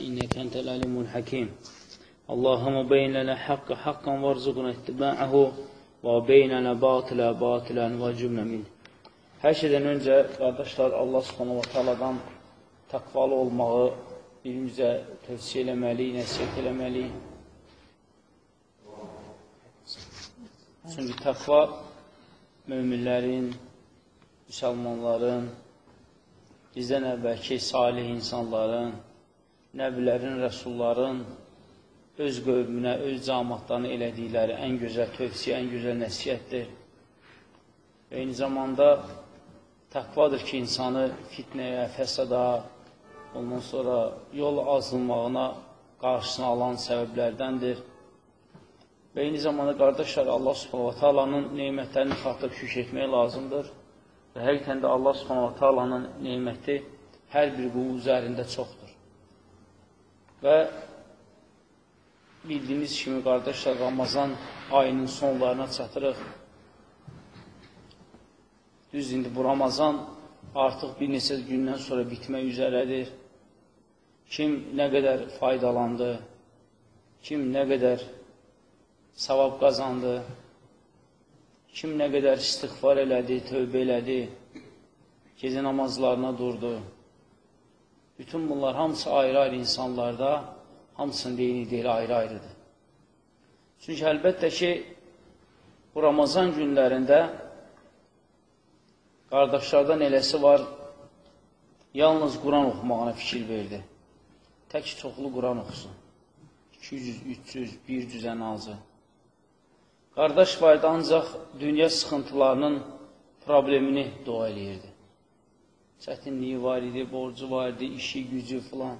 إنك أنت العليم الحكيم اللهم بين لنا حق حقا وارزقنا اتباعه وبيننا باطلا باطلا وجبنا منه Hər şeydən öncə, qardaşlar, Allah subhanahu wa ta'aladan təqvalı olmağı birimizə tövsiyə eləməli, nəsiyyət eləməli. Çünki təqva müminlərin, müsəlmanların, bizdən əvvəlki salih insanların, nəbilərin, rəsulların öz qövmünə, öz camatlarını elədikləri ən gözəl tövsiyə, ən gözəl nəsiyyətdir. Eyni zamanda təqvadır ki, insanı fitnəyə, fəsada, ondan sonra yol azılmağına qarşısını alan səbəblərdəndir. Və eyni zamanda qardaşlar, Allah subhanahu ta'alanın neymətlərini xatır şükür etmək lazımdır. Və həqiqətən də Allah subhanahu ta'alanın neyməti hər bir qulu üzərində çoxdur. Və bildiyiniz kimi qardaşlar, Ramazan ayının sonlarına çatırıq. Düz indi bu Ramazan artıq bir neçə gündən sonra bitmək üzərədir. Kim nə qədər faydalandı, kim nə qədər savab qazandı, kim nə qədər istiğfar elədi, tövbə elədi, gecə namazlarına durdu. Bütün bunlar hamısı ayrı-ayrı insanlarda, hamısının deyini deyil, ayrı-ayrıdır. Çünki əlbəttə ki, bu Ramazan günlərində Qardaşlardan eləsi var, yalnız Quran oxumağına fikir verdi. Tək çoxlu Quran oxusun. 200, 300, 100 ən azı. Qardaş var idi, ancaq dünya sıxıntılarının problemini dua eləyirdi. Çətinliyi var idi, borcu var idi, işi, gücü filan.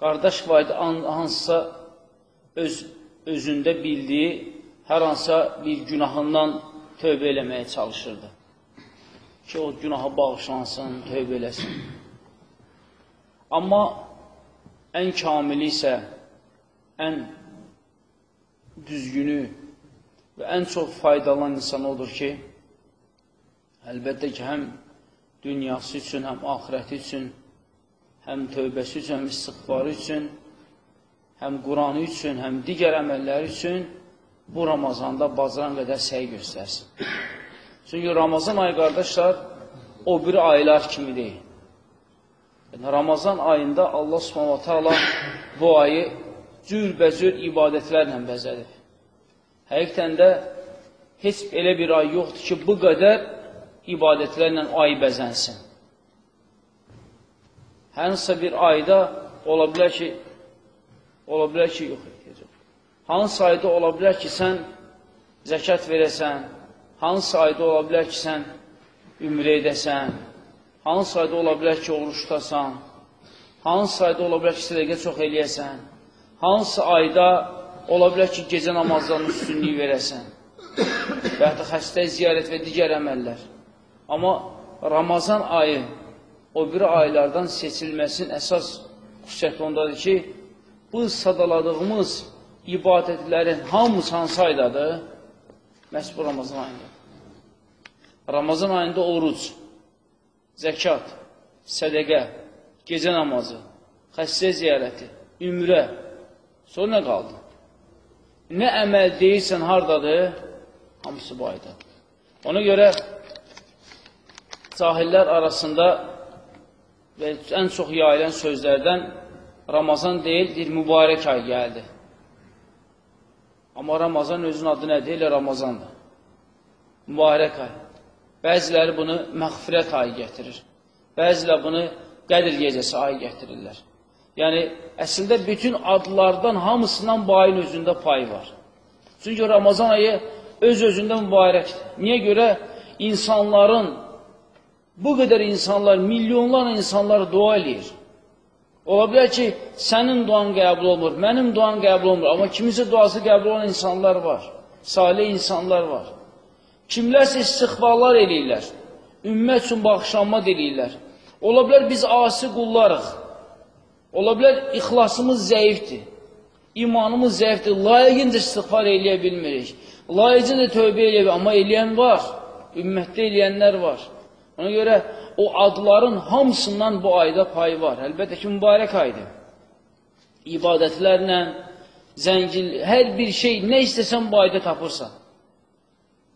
Qardaş var idi, hansısa öz, özündə bildiyi hər hansısa bir günahından tövbə eləməyə çalışırdı ki, o günaha bağışlansın, tövbə eləsin. Amma ən kamili isə, ən düzgünü və ən çox faydalan insan odur ki, əlbəttə ki, həm dünyası üçün, həm ahirəti üçün, həm tövbəsi üçün, həm istiqbarı üçün, həm Quranı üçün, həm digər əməlləri üçün bu Ramazanda bacaran qədər səy göstərsin. Çünki Ramazan ayı qardaşlar o bir aylar kimi deyil. Yəni, Ramazan ayında Allah subhanahu ta'ala bu ayı cürbəcür ibadətlərlə bəzədir. Həqiqətən də heç elə bir ay yoxdur ki, bu qədər ibadətlərlə ay bəzənsin. Hansısa bir ayda ola bilər ki, ola bilər ki, yox, hansı ayda ola bilər ki, sən zəkat verəsən, hansı ayda ola bilər ki, sən ümrə edəsən, hansı ayda ola bilər ki, oruç tutasan, hansı ayda ola bilər ki, sədəqə çox eləyəsən, hansı ayda ola bilər ki, gecə namazlarının üstünlüyü verəsən və yaxud da xəstə ziyarət və digər əməllər. Amma Ramazan ayı o bir aylardan seçilməsinin əsas xüsusiyyəti ondadır ki, bu sadaladığımız ibadətlərin hamısı hansı aydadır? Məhz bu Ramazan ayında. Ramazan ayında oruc, zəkat, sədəqə, gecə namazı, xəstə ziyarəti, ümrə, sonra nə qaldı? Nə əməl deyirsən, hardadır? Hamısı bu ayda. Ona görə cahillər arasında və ən çox yayılan sözlərdən Ramazan deyil, deyil, mübarək ay gəldi. Amma Ramazan özün adı nədir? Elə Ramazandır. Mübarək ay. Bəziləri bunu məğfirət ayı gətirir. Bəziləri bunu qədir gecəsi ayı gətirirlər. Yəni, əslində bütün adlardan hamısından bu ayın özündə payı var. Çünki Ramazan ayı öz-özündə mübarəkdir. Niyə görə? İnsanların, bu qədər insanlar, milyonlarla insanlar dua eləyir. Ola bilər ki, sənin duan qəbul olmur, mənim duan qəbul olmur, amma kimisə duası qəbul olan insanlar var, salih insanlar var. Kimlərsə istiğfarlar eləyirlər, ümmət üçün bağışlanma eləyirlər. Ola bilər biz asi qullarıq, ola bilər ixlasımız zəifdir, imanımız zəifdir, layiqincə istiğfar eləyə bilmirik, layiqincə tövbə eləyə bilmirik, amma eləyən var, ümmətdə eləyənlər var. Ona görə o adların hamısından bu ayda payı var. Əlbəttə ki, mübarək aydır. İbadətlərlə, zəngin, hər bir şey, nə istəsən bu ayda tapırsan.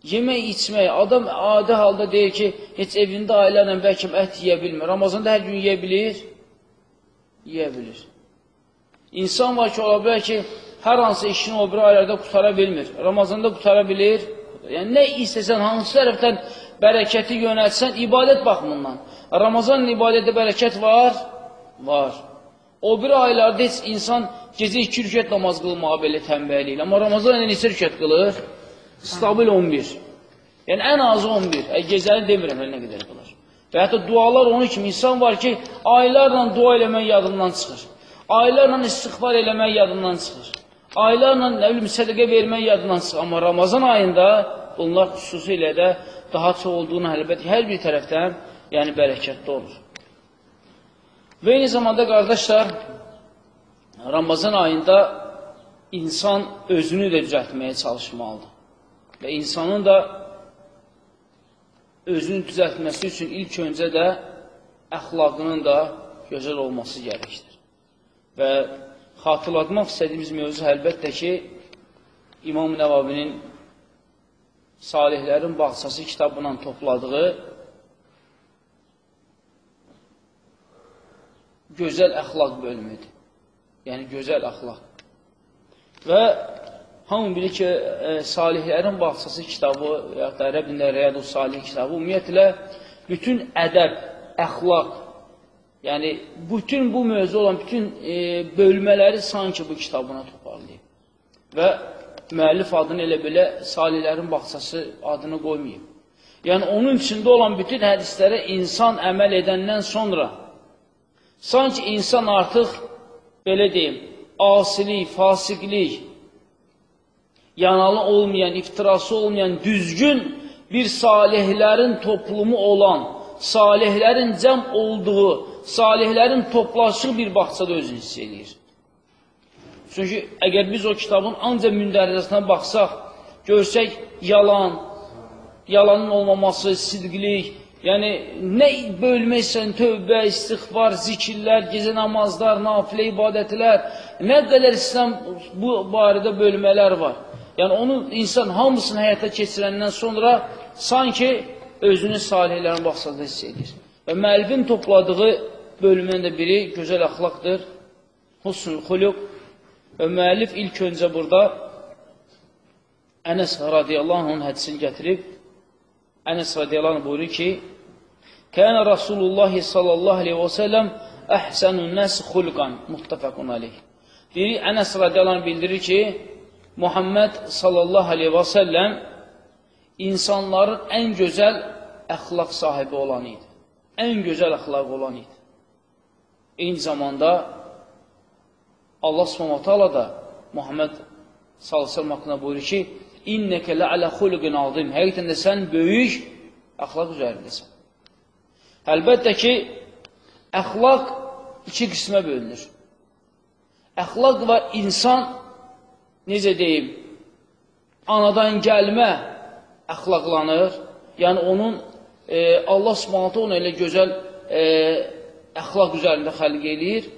Yemək, içmək, adam adi halda deyir ki, heç evində ailərlə bəlkə ət yeyə bilmir. Ramazanda hər gün yeyə bilir, yeyə bilir. İnsan var ki, ola bilər ki, hər hansı işini o bir aylarda qutara bilmir. Ramazanda qutara bilir. Yəni, nə istəsən, hansı tərəfdən bərəkəti yönəlsən, ibadət baxımından. Ramazanın ibadətdə bərəkət var? Var. O bir aylarda heç insan gecə iki rükət namaz qılmağa belə təmbəliyir. Amma Ramazan ayında neçə rükət qılır? Stabil 11. Yəni, ən azı 11. Ə, gecəni demirəm, nə qədər qılır. Və hətta dualar onun kimi insan var ki, aylarla dua eləmək yadından çıxır. Aylarla istiğfar eləmək yadından çıxır. Aylarla, nə bilim, sədəqə vermək yadından çıxır. Amma Ramazan ayında bunlar xüsusilə də daha çox olduğunu əlbəttə hər bir tərəfdən yəni bərəkətli olur. Və eyni zamanda, qardaşlar, Ramazan ayında insan özünü də düzəltməyə çalışmalıdır. Və insanın da özünü düzəltməsi üçün ilk öncə də əxlaqının da gözəl olması gərəkdir. Və xatırlatmaq istədiyimiz mövzu əlbəttə ki, İmam Nəvavinin Salihlərin Bağçası kitabından topladığı gözəl əxlaq bölümüdür. Yəni, gözəl əxlaq. Və hamı bilir ki, e, Salihlərin Bağçası kitabı, və ya da Ərəbində Rəyadu Salih kitabı, ümumiyyətlə, bütün ədəb, əxlaq, yəni, bütün bu mövzu olan bütün e, bölmələri sanki bu kitabına toparlayıb. Və müəllif adını elə belə Salihlərin Bağçası adını qoymayıb. Yəni, onun içində olan bütün hədislərə insan əməl edəndən sonra sanki insan artıq, belə deyim, asilik, fasiqlik, yanalı olmayan, iftirası olmayan, düzgün bir salihlərin toplumu olan, salihlərin cəm olduğu, salihlərin toplaşıq bir baxçada özünü hiss edir. Çünki əgər biz o kitabın ancaq mündərrəsinə baxsaq, görsək yalan, yalanın olmaması, sidqlik, yəni nə bölməksən, tövbə, istiğfar, zikirlər, gecə namazlar, nafilə ibadətlər, nə qədər İslam bu barədə bölmələr var. Yəni onu insan hamısını həyata keçirəndən sonra sanki özünü salihlərin baxsada hiss edir. Və müəllifin topladığı bölümdən də biri gözəl əxlaqdır, husnul xuluq, Və müəllif ilk öncə burada Ənəs radiyallahu anh hədisini gətirib, Ənəs radiyallahu anh buyurur ki, Kənə Rasulullah sallallahu aleyhi və səlləm əhsənun nəs xulqan, muhtəfəqun aleyh. Deyir, Ənəs radiyallahu anh bildirir ki, Muhammed sallallahu aleyhi və səlləm insanların ən gözəl əxlaq sahibi olan idi. Ən gözəl əxlaq olan idi. Eyni zamanda Allah subhanahu ta'ala da Muhammed sallallahu haqqında buyurur ki, İnnəkə lə'alə xuluqin azim. Həqiqətən də sən böyük əxlaq üzərindəsən. Əlbəttə ki, əxlaq iki qismə bölünür. Əxlaq var, insan, necə deyim, anadan gəlmə əxlaqlanır. Yəni, onun e, Allah subhanətə onu elə gözəl e, əxlaq üzərində xəlq eləyir.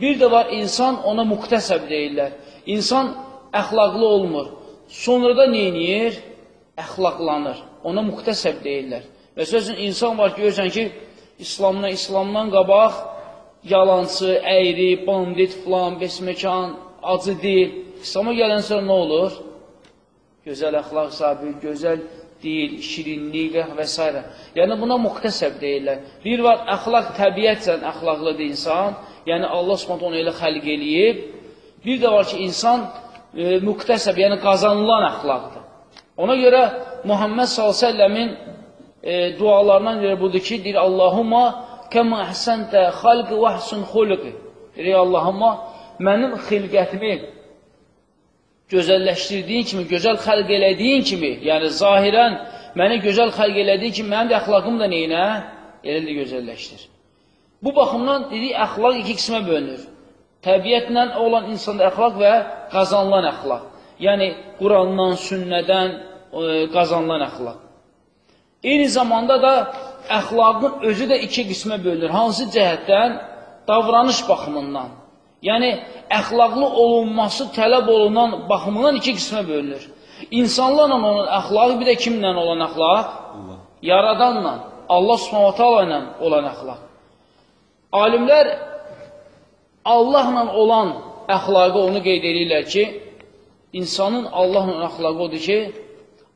Bir də var, insan ona muqtəsəb deyirlər. İnsan əxlaqlı olmur. Sonra da neyiniyir? Əxlaqlanır. Ona muqtəsəb deyirlər. Və sözün insan var ki, görürsən ki, İslamdan, İslamdan qabaq yalancı, əyri, bandit, filan, besməkan, acı deyil. İslama gələn sonra nə olur? Gözəl əxlaq sahibi, gözəl deyil, şirinlik və s. Yəni, buna muqtəsəb deyirlər. Bir var, əxlaq təbiətsən əxlaqlıdır insan, yəni Allah Subhanahu onu elə xəlq eləyib. Bir də var ki, insan e, müqtəsəb, yəni qazanılan əxlaqdır. Ona görə Muhammed s.ə.v-in e, dualarından görə budur ki, deyir Allahumma kəmə əhsəntə xalqı və əhsun xulqı. Deyir Allahumma mənim xilqətimi gözəlləşdirdiyin kimi, gözəl xəlq elədiyin kimi, yəni zahirən məni gözəl xəlq elədiyin kimi, mənim də əxlaqım da neyinə? Elə də gözəlləşdir. Bu baxımdan dedik, əxlaq iki qismə bölünür. Təbiətlə olan insanda əxlaq və qazanılan əxlaq. Yəni, Qurandan, sünnədən e, qazanılan əxlaq. Eyni zamanda da əxlaqın özü də iki qismə bölünür. Hansı cəhətdən? Davranış baxımından. Yəni, əxlaqlı olunması tələb olunan baxımından iki qismə bölünür. İnsanlarla onun əxlaqı, bir də kimlə olan əxlaq? Yaradanla, Allah subhanətə ilə olan əxlaq. Alimlər Allahla olan əxlaqı onu qeyd edirlər ki, insanın Allahla əxlaqı odur ki,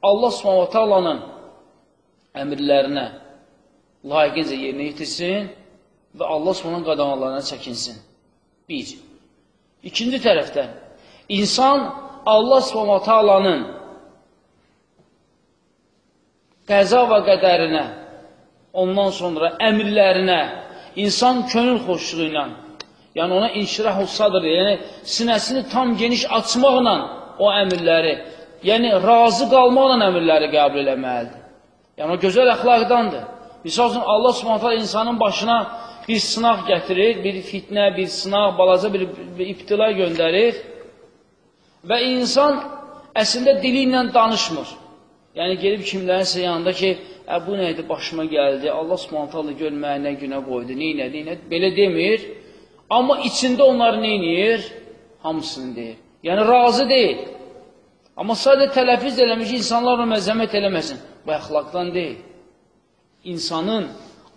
Allah subhanətə alanın əmirlərinə layiqincə yerinə yetirsin və Allah subhanın qadağanlarına çəkinsin. Bir. İkinci tərəfdən, insan Allah alanın qəza və qədərinə, ondan sonra əmirlərinə, insan könül xoşluğu ilə, yəni ona inşirah olsadır, yəni sinəsini tam geniş açmaqla o əmirləri, yəni razı qalmaqla əmirləri qəbul eləməlidir. Yəni o gözəl əxlaqdandır. Misal üçün, Allah subhanətə insanın başına bir sınaq gətirir, bir fitnə, bir sınaq, balaca bir, bir iptila göndərir və insan əslində dili ilə danışmır. Yəni, gelib kimlərinsə yanında ki, ə, bu neydi, başıma gəldi, Allah subhanətələ görməyə nə günə qoydu, neynədi, neynədi, belə demir. Amma içində onları neynir? Hamısını deyir. Yəni, razı deyil. Amma sadəcə tələfiz eləmiş, insanlar ona məzəmət eləməsin. Bu əxlaqdan deyil. İnsanın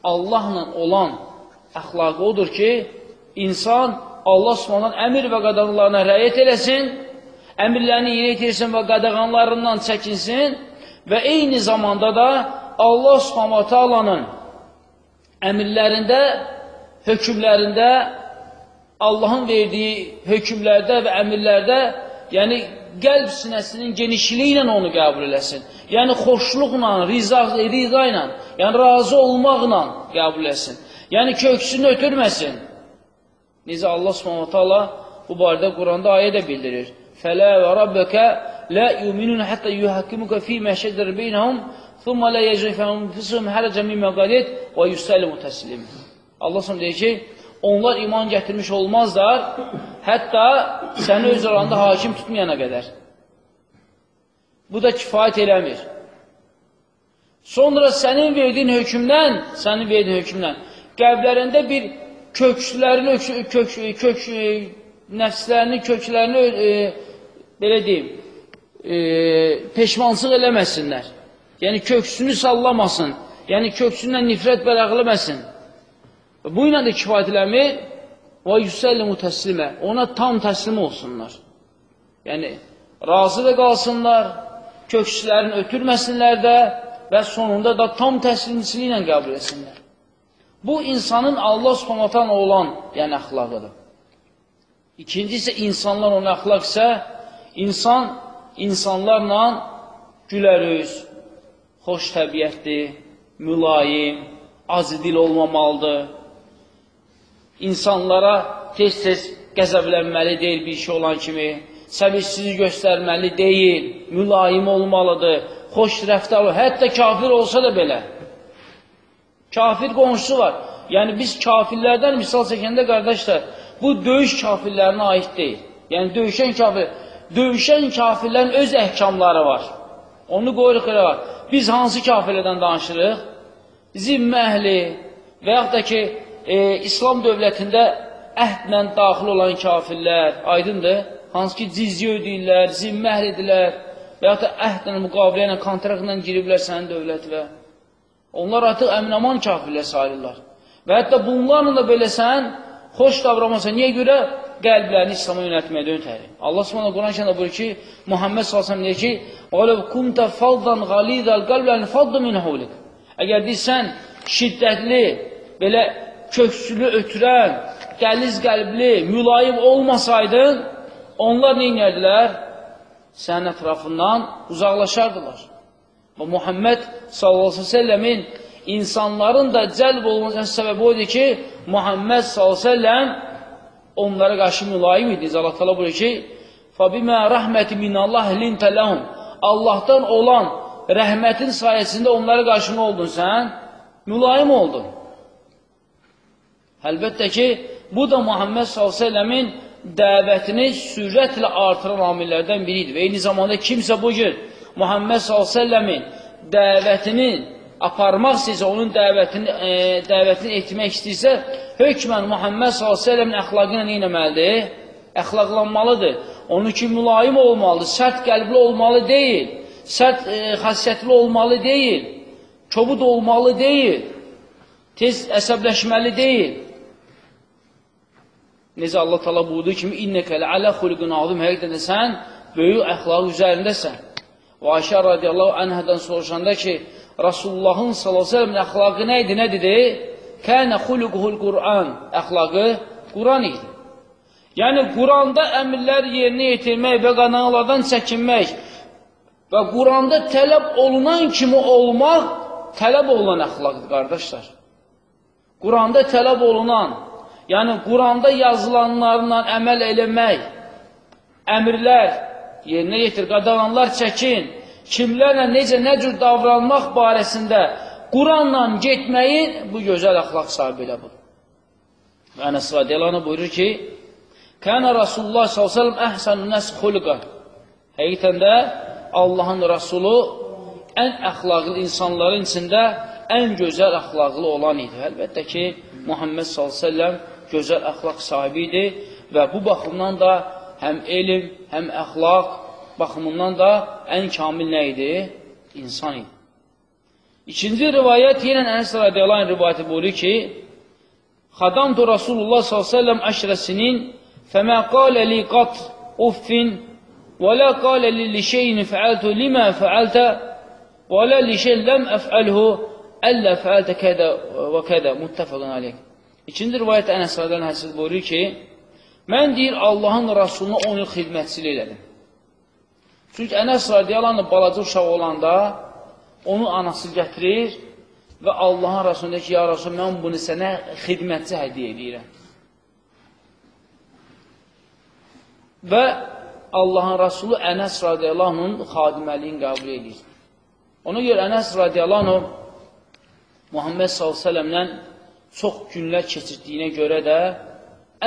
Allahla olan əxlaqı odur ki, insan Allah subhanın əmir və qadağanlarına rəyət eləsin, əmirlərini yerinə yetirsin və qadağanlarından çəkinsin və eyni zamanda da Allah subhanətə alanın əmirlərində, hökmlərində, Allahın verdiyi hökmlərdə və əmirlərdə, yəni qəlb sinəsinin genişliyi ilə onu qəbul eləsin. Yəni xoşluqla, riza, riza ilə, yəni razı olmaqla qəbul eləsin. Yəni köksünü ötürməsin. Necə Allah Subhanahu taala bu barədə Quranda ayə də bildirir. Fələ və rabbəkə la yu'minun hatta yuhakkimuka fi ma şəcər beynəhum thumma la yajifahum fisum haraca mimma qalit və yusallimu təslim. Allah Subhanahu deyir ki, onlar iman gətirmiş olmazlar, hətta səni öz aranda hakim tutmayana qədər. Bu da kifayət eləmir. Sonra sənin verdiyin hökmdən, sənin verdiyin hökmdən qəlblərində bir kökslərini, kök, kök, nəfslərini, köklərini e, belə deyim, e, peşmansıq eləməsinlər. Yəni köksünü sallamasın. Yəni köksündən nifrət bələqləməsin. Bu ilə də kifayət eləmir. Və yüsəllimu təslimə. Ona tam təslim olsunlar. Yəni, razı da qalsınlar, kökslərini ötürməsinlər də və sonunda da tam təslimçiliyi ilə qəbul etsinlər. Bu, insanın Allah subhanətən olan, yəni əxlaqıdır. İkinci isə insanlar onun əxlaq isə, insan insanlarla gülərüz, xoş təbiətdir, mülayim, azidil olmamalıdır. İnsanlara tez-tez qəzəblənməli deyil bir şey olan kimi, səbirsizlik göstərməli deyil, mülayim olmalıdır, xoş rəftar, hətta kafir olsa da belə. Kafir qonşusu var. Yəni, biz kafirlərdən misal çəkəndə, qardaşlar, bu döyüş kafirlərinə aid deyil. Yəni, döyüşən kafir, döyüşən kafirlərin öz əhkamları var. Onu qoyuruq elə var. Biz hansı kafirlərdən danışırıq? Zimmə əhli və yaxud da ki, e, İslam dövlətində əhdlə daxil olan kafirlər, aydındır, hansı ki, cizyə ödəyirlər, zimmə əhlidirlər və yaxud da əhdlə, müqavilə ilə, kontraktla giriblər sənin dövlətinə. Onlar artıq əminaman kafirlər sayılırlar. Və hətta bunlarla da belə sən xoş davranmasan. Niyə görə? Qəlblərini İslama yönətməyə döntərir. Allah Subhanahu Quran şəhərində buyurur ki, Muhammed sallallahu əleyhi deyir ki: "Qalu kunta faddan ghalidal qalblan faddu min hawlik." Əgər deyirsən şiddətli, belə köksülü ötürən, qəliz qəlbli, mülayim olmasaydın, onlar nə edərdilər? Sənin ətrafından uzaqlaşardılar. Və Muhammed s.ə.v-in insanların da cəlb olmasının səbəbi oydu ki, Muhammed s.ə.v onlara qarşı mülayim idiniz. Allah təala buyurur ki: "Fabimə rəhməti minallah lintə lahum." Allahdan olan rəhmətin sayəsində onlara qarşı nə oldun sən? Mülayim oldun. Əlbəttə ki, bu da Muhammed s.ə.v-in dəvətini sürətlə artıran amillərdən biridir. Və eyni zamanda kimsə bu gün Muhammed s.ə.v-in dəvətinin aparmaq istəyirsə, onun dəvətini, e, dəvətini etmək istəyirsə, hökmən Muhammed s.ə.v-in əxlaqı ilə neynəməlidir? Əxlaqlanmalıdır. Onun ki, mülayim olmalı, sərt qəlbli olmalı deyil, sərt e, xasiyyətli olmalı deyil, kobud olmalı deyil, tez əsəbləşməli deyil. Necə Allah tala buyurduğu kimi, İnnəkə ləalə xuliqun azim, həqiqdən sən böyük əxlaq üzərindəsən. Və Ayşə radiyallahu anhədən soruşanda ki, Rasulullahın s.ə.v əxlaqı nə idi, nə dedi? Kənə xuluquhul Qur'an, əxlaqı Quran idi. Yəni, Quranda əmirlər yerinə yetirmək və qanaqlardan çəkinmək və Quranda tələb olunan kimi olmaq tələb olunan əxlaqdır, qardaşlar. Quranda tələb olunan, yəni Quranda yazılanlarla əməl eləmək, əmirlər yerinə yetir, qadağanlar çəkin, kimlərlə necə, nə cür davranmaq barəsində Quranla getməyin bu gözəl əxlaq sahibi elə budur. Və Ənəs radiyallahu buyurur ki, Kənə Rasulullah s.ə.v əhsənü nəs xulqa. Həqiqətən də Allahın Rasulü ən əxlaqlı insanların içində ən gözəl əxlaqlı olan idi. Əlbəttə ki, Muhammed s.ə.v gözəl əxlaq sahibi idi və bu baxımdan da həm elm, həm əxlaq baxımından da ən kamil nə idi? İnsan idi. İkinci rivayət yenə Ənəs radiyallahu anh rivayəti buyurur ki, Xadamtu Rasulullah s.ə.v əşrəsinin fəmə qalə li qat uffin və lə qalə li li şeyin fəaltu limə fəaltə və lə li şey ləm əfəlhu əllə fəaltə kədə və kədə muttəfəqən aleyh. İkinci rivayət Ənəs radiyallahu anh buyurur ki, mən deyir Allahın Rasuluna 10 il xidmətçilik elədim. Çünki Ənəs radiyallahu balaca uşaq olanda onu anası gətirir və Allahın Rasulunda ki, ya Rasul, mən bunu sənə xidmətçi hədiyə edirəm. Və Allahın Rasulü Ənəs radiyallahu xadiməliyini qəbul edir. Ona görə Ənəs radiyallahu Muhammed s.ə.v-lə çox günlər keçirdiyinə görə də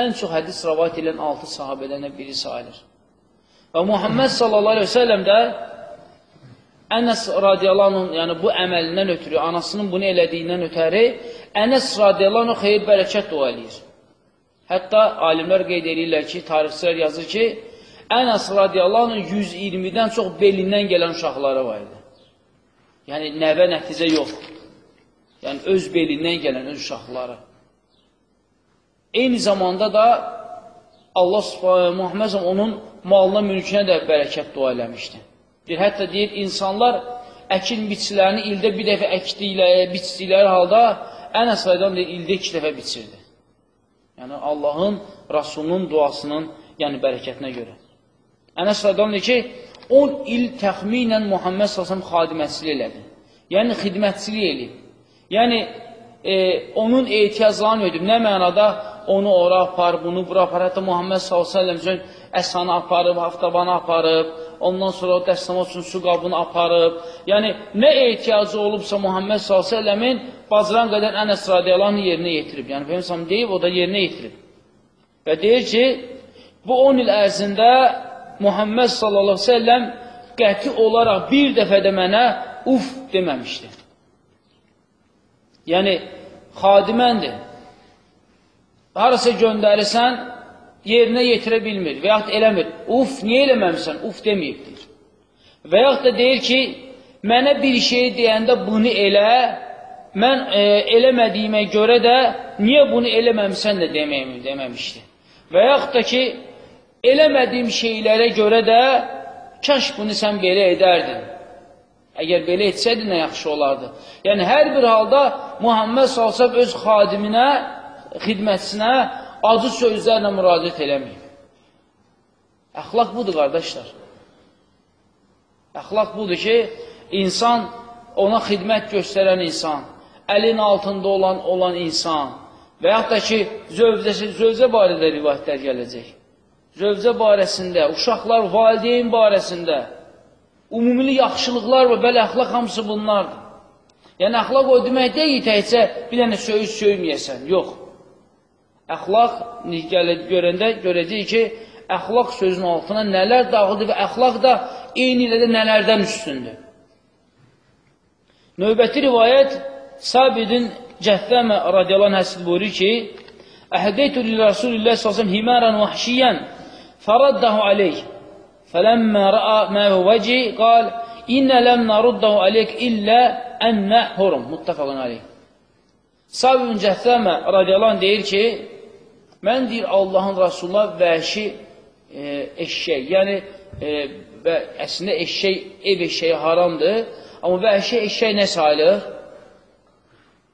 ən çox hədis rəvat edən 6 sahabədən biri sayılır. Və Muhammed sallallahu aleyhi ve sellem də Ənəs radiyallahu yəni bu əməlindən ötürü, anasının bunu elədiyindən ötəri Ənəs radiyallahu xeyir bərəkət dua eləyir. Hətta alimlər qeyd edirlər ki, tarixçilər yazır ki, Ənəs radiyallahu 120-dən çox belindən gələn uşaqları var idi. Yəni nəvə nəticə yox. Yəni öz belindən gələn öz uşaqları. Eyni zamanda da Allah Muhammed onun malına, mülkünə də bərəkət dua eləmişdi. Deyir, hətta deyir, insanlar əkin biçilərini ildə bir dəfə əkdikləri, biçdikləri halda ən əsaydan deyir, ildə iki dəfə biçirdi. Yəni, Allahın, Rasulunun duasının yəni, bərəkətinə görə. Ən əsaydan deyir ki, 10 il təxminən Muhammed s.ə.v xadiməçilik elədi. Yəni, xidmətçilik eləyib. Yəni, e, onun ehtiyaclarını ödüb. Nə mənada onu ora apar, bunu bura apar. Hətta Muhammed s.ə.v üçün əsanı aparıb, haftabanı aparıb, ondan sonra o dəstəmə üçün su qabını aparıb. Yəni, nə ehtiyacı olubsa Muhammed s.ə.v-in bacıran qədər Ənəs radiyalarını yerinə yetirib. Yəni, Peyyəmsəm deyib, o da yerinə yetirib. Və deyir ki, bu 10 il ərzində Muhammed s.ə.v qəti olaraq bir dəfə də mənə uf deməmişdir. Yəni, xadiməndir. Harasa göndərirsən, yerinə yetirə bilmir və yaxud eləmir. Uf, niyə eləməmişsən? Uf deməyibdir. Və yaxud da deyir ki, mənə bir şey deyəndə bunu elə, mən e, eləmədiyimə görə də niyə bunu eləməmişsən də deməyim, deməmişdi. Və yaxud da ki, eləmədiyim şeylərə görə də kaş bunu sən belə edərdin. Əgər belə etsəydi, nə yaxşı olardı. Yəni, hər bir halda Muhammed Salsab öz xadiminə, xidmətçisinə acı sözlərlə müraciət eləməyib. Əxlaq budur, qardaşlar. Əxlaq budur ki, insan, ona xidmət göstərən insan, əlin altında olan olan insan və yaxud da ki, zövcəsi, zövcə barədə rivayətlər gələcək. Zövcə barəsində, uşaqlar, valideyn barəsində, umumili yaxşılıqlar və bəli əxlaq hamısı bunlardır. Yəni, əxlaq o demək deyil, təkcə bir dənə söyüş söyməyəsən, yox. Əxlaq görəndə görəcək ki, əxlaq sözün altına nələr dağıdır və əxlaq da eyni ilə də nələrdən üstündür. Növbəti rivayət Sabidin Cəhvəmə radiyalan həsil buyurur ki, Əhədeytü li-Rasulillah s.ə.v himəran vəhşiyən fəraddahu aleyh fələmmə rəa məhu vəci qal İnnə ləm naruddahu aleyk illə ənnə hurum. Muttəfəqən aleyh. Sabibin Cəhvəmə radiyalan deyir ki, mən deyir Allahın Rasuluna vəhşi e, eşşək, yəni e, və əslində eşşək, ev eşşəyi haramdır, amma vəhşi eşşək nə sayılır?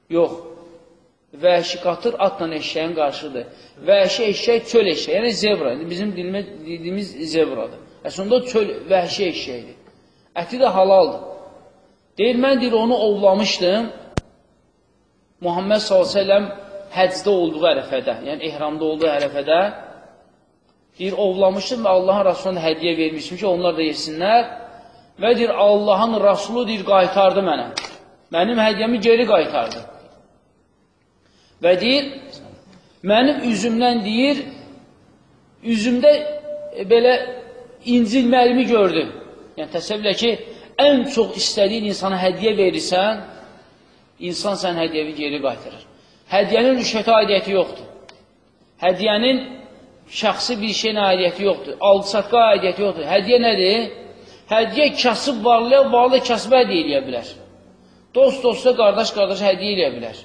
Yox. Vəhşi qatır atla eşşəyin qarşıdır. Vəhşi eşşək çöl eşşək, yəni zebra. Bizim dilimiz, dediyimiz zebradır. Əslində çöl vəhşi eşşəkdir. Əti də halaldır. Deyir, mən deyir, onu ovlamışdım. Muhammed s.ə.v həcdə olduğu ərəfədə, yəni ehramda olduğu ərəfədə deyir, ovlamışdım və Allahın Rasuluna hədiyə vermişdim ki, onlar da yesinlər və deyir, Allahın Rasulu deyir, qaytardı mənə. Mənim hədiyəmi geri qaytardı. Və deyir, mənim üzümdən deyir, üzümdə e, belə incil məlimi gördüm. Yəni, təsəvvürlə ki, ən çox istədiyin insana hədiyə verirsən, insan sən hədiyyəvi geri qaytarır. Hədiyyənin rüşvətə aidiyyəti yoxdur. Hədiyyənin şəxsi bir şeyin aidiyyəti yoxdur. Aldı-satqa aidiyyəti yoxdur. Hədiyyə nədir? Hədiyyə kasıb varlıya, varlı kasıb hədiyyə eləyə bilər. Dost dosta, qardaş qardaşa hədiyyə eləyə bilər.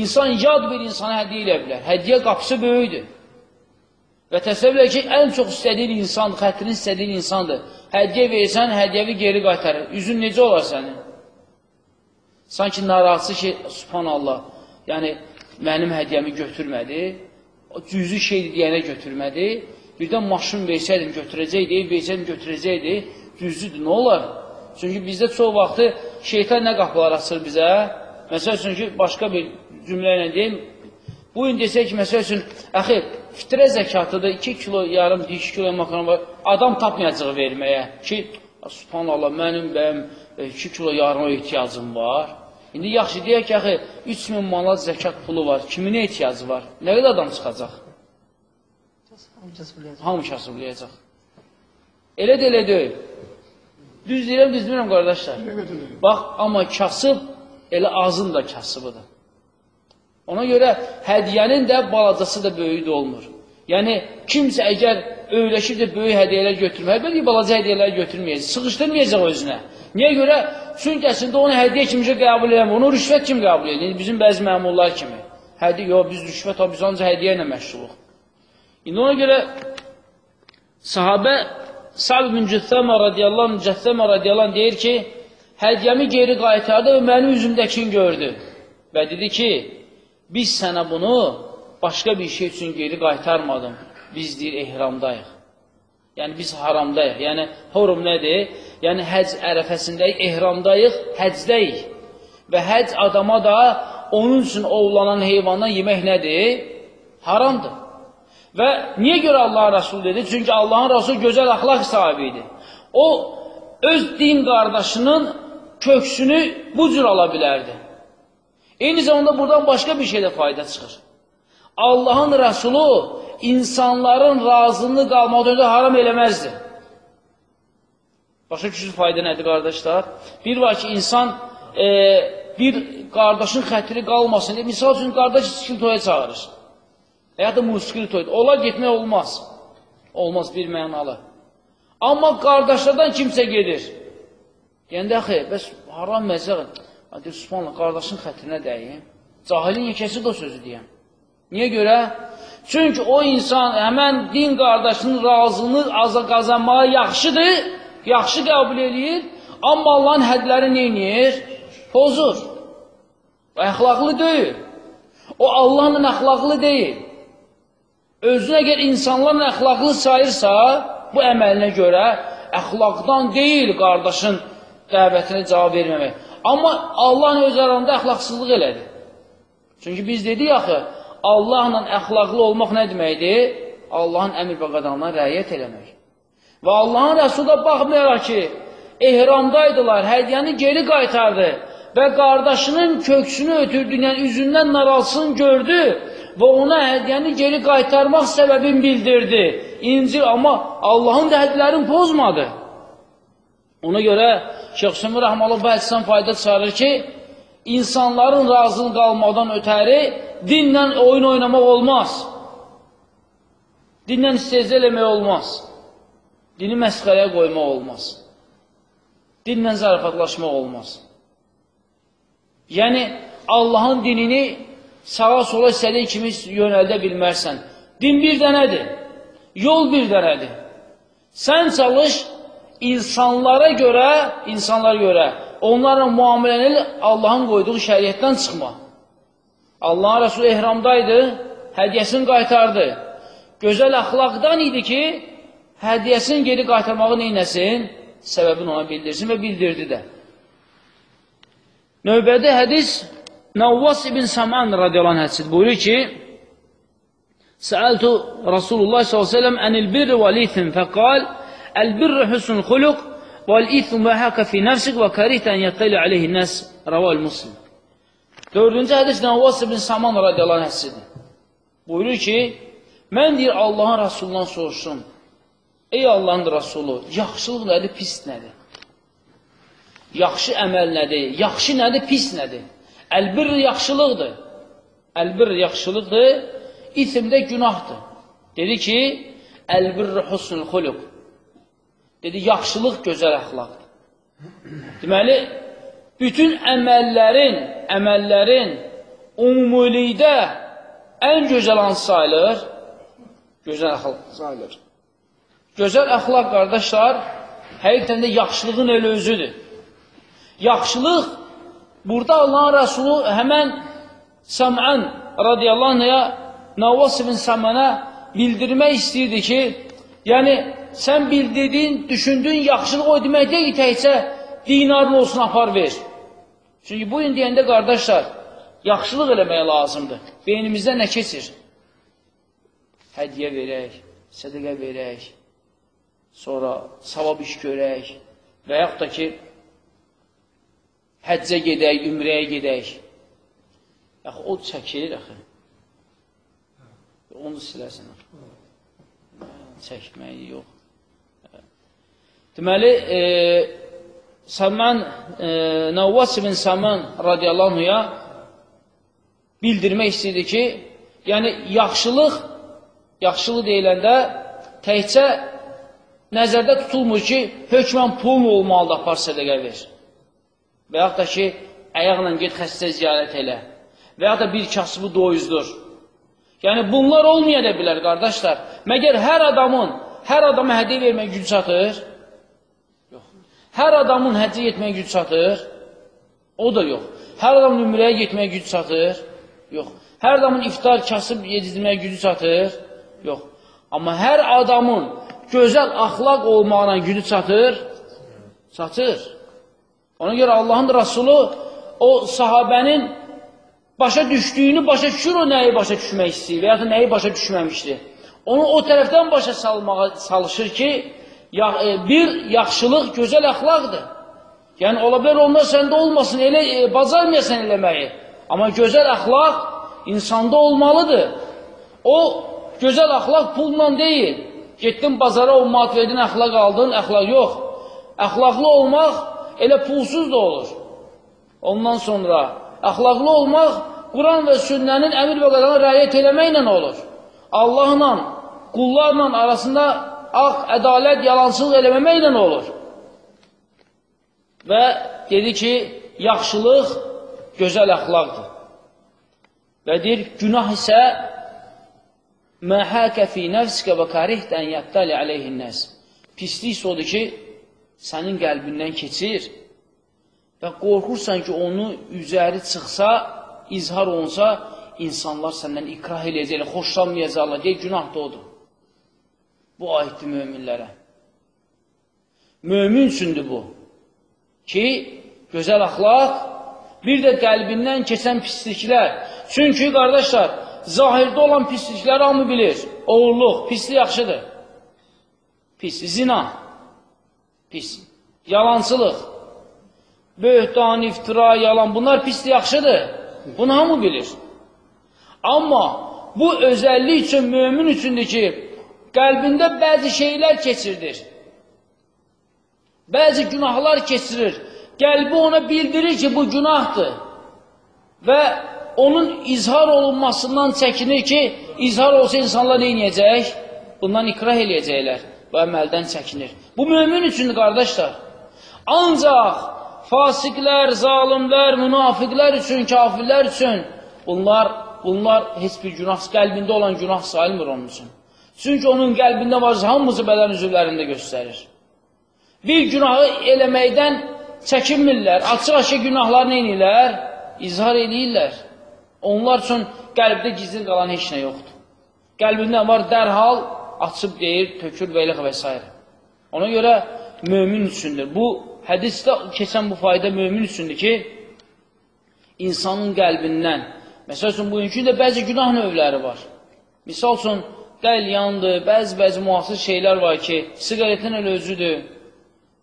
İnsan yad bir insana hədiyyə eləyə bilər. Hədiyyə qapısı böyükdür. Və təsəvvür ki, ən çox istədiyin insandır, xətrini istədiyin insandır. Hədiyyə versən, hədiyyəvi geri qaytarır. Üzün necə olar sənin? Sanki narazı ki, subhanallah, yəni mənim hədiyyəmi götürmədi, cüzü şeydir deyənə götürmədi, birdən maşın versəydim götürəcəkdi, ev versəydim götürəcəkdi, cüzüdür, nə olar? Çünki bizdə çox vaxtı şeytan nə qapılar açır bizə? Məsəl üçün ki, başqa bir cümlə ilə deyim, bu gün desək ki, məsəl üçün, əxi, fitrə zəkatıdır, 2 kilo yarım, 2 kilo makaron var, adam tapmayacaq verməyə ki, subhanallah, mənim bəyəm 2 kilo yarıma ehtiyacım var. İndi yaxşı deyək ki, axı, 3000 manat zəkat pulu var. Kiminə ehtiyacı var? Nə qədər adam çıxacaq? Hamı kasıblayacaq. Elə də elə deyil. Düz deyirəm, düz deyirəm, qardaşlar. Bax, amma kasıb elə azın da kasıbıdır. Ona görə hədiyyənin də balacası da böyüyü də olmur. Yəni, kimsə əgər öyləşib də böyük hədiyyələr götürmək, bəlkə balaca hədiyyələr götürməyəcək, sıxışdırmayacaq özünə. Niyə görə? Çünki əslində onu hədiyyə kimcə qəbul eləmir, onu rüşvət kim qəbul edir? Bizim bəzi məmurlar kimi. Hədiyyə, yox, biz rüşvət, biz ancaq hədiyyə ilə məşğuluq. İndi ona görə sahabə Sa'b bin Cüthəmə radiyallahu anh, Cəthəmə radiyallahu anh deyir ki, hədiyyəmi geri qaytardı və mənim üzümdəkini gördü. Və dedi ki, biz sənə bunu başqa bir şey üçün geri qaytarmadım. Biz deyir, ehramdayıq. Yəni, biz haramdayıq. Yəni, hurum nədir? Yəni, həc ərəfəsindəyik, ehramdayıq, həcdəyik. Və həc adama da onun üçün ovlanan heyvandan yemək nədir? Haramdır. Və niyə görə Allah Rasul dedi? Çünki Allahın Rasul gözəl əxlaq sahibi idi. O, öz din qardaşının köksünü bu cür ala bilərdi. Eyni zamanda buradan başqa bir şeydə fayda çıxır. Allahın Rəsulu insanların razılığını qalmadan öncə haram eləməzdi. Başa küçük fayda nədir, qardaşlar? Bir var ki, insan e, bir qardaşın xətri qalmasın. E, misal üçün, qardaş içkili toya çağırır. Və ya da muskili toyda. Ola getmək olmaz. Olmaz bir mənalı. Amma qardaşlardan kimsə gedir. Gəndə axı, bəs haram məzəq. Hadi, subhanallah, qardaşın xətrinə dəyim. Cahilin yekəsi də o sözü deyəm. Niyə görə? Çünki o insan həmən din qardaşının razılığını qazanmağa yaxşıdır, yaxşı qəbul edir, amma Allahın hədləri neynir? Pozur. O əxlaqlı deyil. O Allahla əxlaqlı deyil. Özünə əgər insanlarla əxlaqlı sayırsa, bu əməlinə görə əxlaqdan deyil qardaşın dəvətinə cavab verməmək. Amma Allahın öz aranda əxlaqsızlıq elədi. Çünki biz dedik axı, Allahla əxlaqlı olmaq nə deməkdir? Allahın əmr və qadağına rəayət eləmək. Və Allahın Rəsulü da baxmayaraq ki, ehramdaydılar, hədiyyəni geri qaytardı və qardaşının köksünü ötürdü, yəni üzündən narazısını gördü və ona hədiyyəni geri qaytarmaq səbəbini bildirdi. İncil, amma Allahın da hədlərini pozmadı. Ona görə Şeyh Hüseyin Rəhmalov bu hədisdən fayda çıxarır ki, insanların razıl qalmadan ötəri dinlə oyun oynamaq olmaz. Dinlə istehzə eləmək olmaz. Dini məsxərəyə qoymaq olmaz. Dinlə zarafatlaşmaq olmaz. Yəni, Allahın dinini sağa sola istədiyin kimi yönəldə bilmərsən. Din bir dənədir. Yol bir dənədir. Sən çalış, insanlara görə, insanlara görə, onlarla müamiləni Allahın qoyduğu şəriyyətdən çıxma. Allahın Rəsulü ehramdaydı, hədiyyəsini qaytardı. Gözəl əxlaqdan idi ki, hədiyyəsini geri qaytarmağı neynəsin? Səbəbini ona bildirsin və bildirdi də. Növbədə hədis Nəvvas ibn Saman radiyallahu anh hədisidir. Buyurur ki, Səəltu Rasulullah s.ə.v ənil birri və lithin fəqal Əl-birri hüsnul xuluq vəl-ithun və həqə fi nəfsik və kərihdən yəttəli aleyhi nəs rəval muslim. Dördüncü hədis Nəvvas ibn Saman radiyallahu anh hədisidir. Buyurur ki, mən deyir Allahın Rasulundan soruşsun, ey Allahın Rasulü, yaxşılıq nədir, pis nədir? Yaxşı əməl nədir, yaxşı nədir, pis nədir? Əlbir yaxşılıqdır. Əlbir yaxşılıqdır, isim də günahdır. Dedi ki, əlbir husnul xuluq. Dedi, yaxşılıq gözəl əxlaqdır. Deməli, bütün əməllərin, əməllərin umumilikdə ən gözəl hansı sayılır? Gözəl əxlaq sayılır. Gözəl əxlaq, qardaşlar, həqiqətən də yaxşılığın elə özüdür. Yaxşılıq, burada Allahın Rəsulu həmən Səmən radiyallahu anhaya Navvas ibn Səmənə bildirmək istəyirdi ki, yəni sən bildirdiyin, düşündüyün yaxşılıq o demək deyil təkcə dinarlı olsun apar ver. Çünki bu gün deyəndə qardaşlar, yaxşılıq eləməyə lazımdır. Beynimizdə nə keçir? Hədiyə verək, sədəqə verək, sonra savab iş görək və yaxud da ki, həccə gedək, ümrəyə gedək. Yaxı, o çəkilir, axı. Onu siləsin. Çəkməyi yox. Deməli, e, Səmən, e, Nəvvas ibn Səmən radiyallahu anhuya bildirmək istəyirdi ki, yəni yaxşılıq, yaxşılıq deyiləndə təkcə nəzərdə tutulmur ki, hökmən pulun olmalıdır, apar sədəqə ver. Və yaxud da ki, əyaqla get xəstə ziyarət elə. Və yaxud da bir kasbı doyuzdur. Yəni, bunlar olmaya da bilər, qardaşlar. Məgər hər adamın, hər adama hədiyyə vermək gücü çatır? Hər adamın həccə getməyə gücü çatır? O da yox. Hər adamın ümrəyə getməyə gücü çatır? Yox. Hər adamın iftar, kasıb yedizdirməyə gücü çatır? Yox. Amma hər adamın gözəl axlaq olmağına gücü çatır? Çatır. Ona görə Allahın Rasulü o sahabənin başa düşdüyünü başa düşür, o nəyi başa düşmək istəyir və ya da nəyi başa düşməmişdir. Onu o tərəfdən başa salmağa çalışır ki, ya, e, bir yaxşılıq gözəl əxlaqdır. Yəni, ola bilər onlar səndə olmasın, elə e, bacarmayasan eləməyi. Amma gözəl əxlaq insanda olmalıdır. O, gözəl əxlaq pulla deyil. Getdin bazara o mat verdin, əxlaq aldın, əxlaq yox. Əxlaqlı olmaq elə pulsuz da olur. Ondan sonra əxlaqlı olmaq Quran və sünnənin əmir və qadana rəyət eləməklə olur. Allahla, qullarla arasında ağ, ədalət, yalansızlıq eləməməklə olur. Və dedi ki, yaxşılıq gözəl əxlaqdır. Və deyir, günah isə məhəkə fi nəfsikə və karihdən yəttəli aleyhin nəs. Pislik odur ki, sənin qəlbindən keçir və qorxursan ki, onu üzəri çıxsa, izhar olunsa, insanlar səndən ikrah eləyəcəklər, xoşlanmayacaqlar, deyək, günah da odur. Bu aiddir möminlərə. Mömin üçündür bu. Ki, gözəl axlaq, bir də qəlbindən keçən pisliklər. Çünki, qardaşlar, zahirdə olan pislikləri hamı bilir. Oğurluq, pislik yaxşıdır. Pis, zina, pis, yalancılıq, böhtan, iftira, yalan, bunlar pislik yaxşıdır. Bunu hamı bilir. Amma bu özəllik üçün, mömin üçündür ki, qəlbində bəzi şeylər keçirdir. Bəzi günahlar keçirir. Qəlbi ona bildirir ki, bu günahdır. Və onun izhar olunmasından çəkinir ki, izhar olsa insanlar neynəyəcək? Bundan ikrah eləyəcəklər və əməldən çəkinir. Bu mömin üçündür, qardaşlar. Ancaq fasiqlər, zalimlər, münafiqlər üçün, kafirlər üçün bunlar, bunlar heç bir günah, qəlbində olan günah sayılmır onun üçün. Çünki onun qəlbində var, hamımızı bədən üzvlərində göstərir. Bir günahı eləməkdən çəkinmirlər, açıq-açıq günahlar neynirlər? İzhar eləyirlər. Onlar üçün qəlbdə gizli qalan heç nə yoxdur. Qəlbində var, dərhal açıb deyir, tökür və ilə və s. Ona görə mömin üçündür. Bu, hədisdə keçən bu fayda mömin üçündür ki, insanın qəlbindən, məsəl üçün, bugünkü də bəzi günah növləri var. Misal üçün, qəlyandır, bəzi-bəzi müasir şeylər var ki, siqaretin elə özüdür.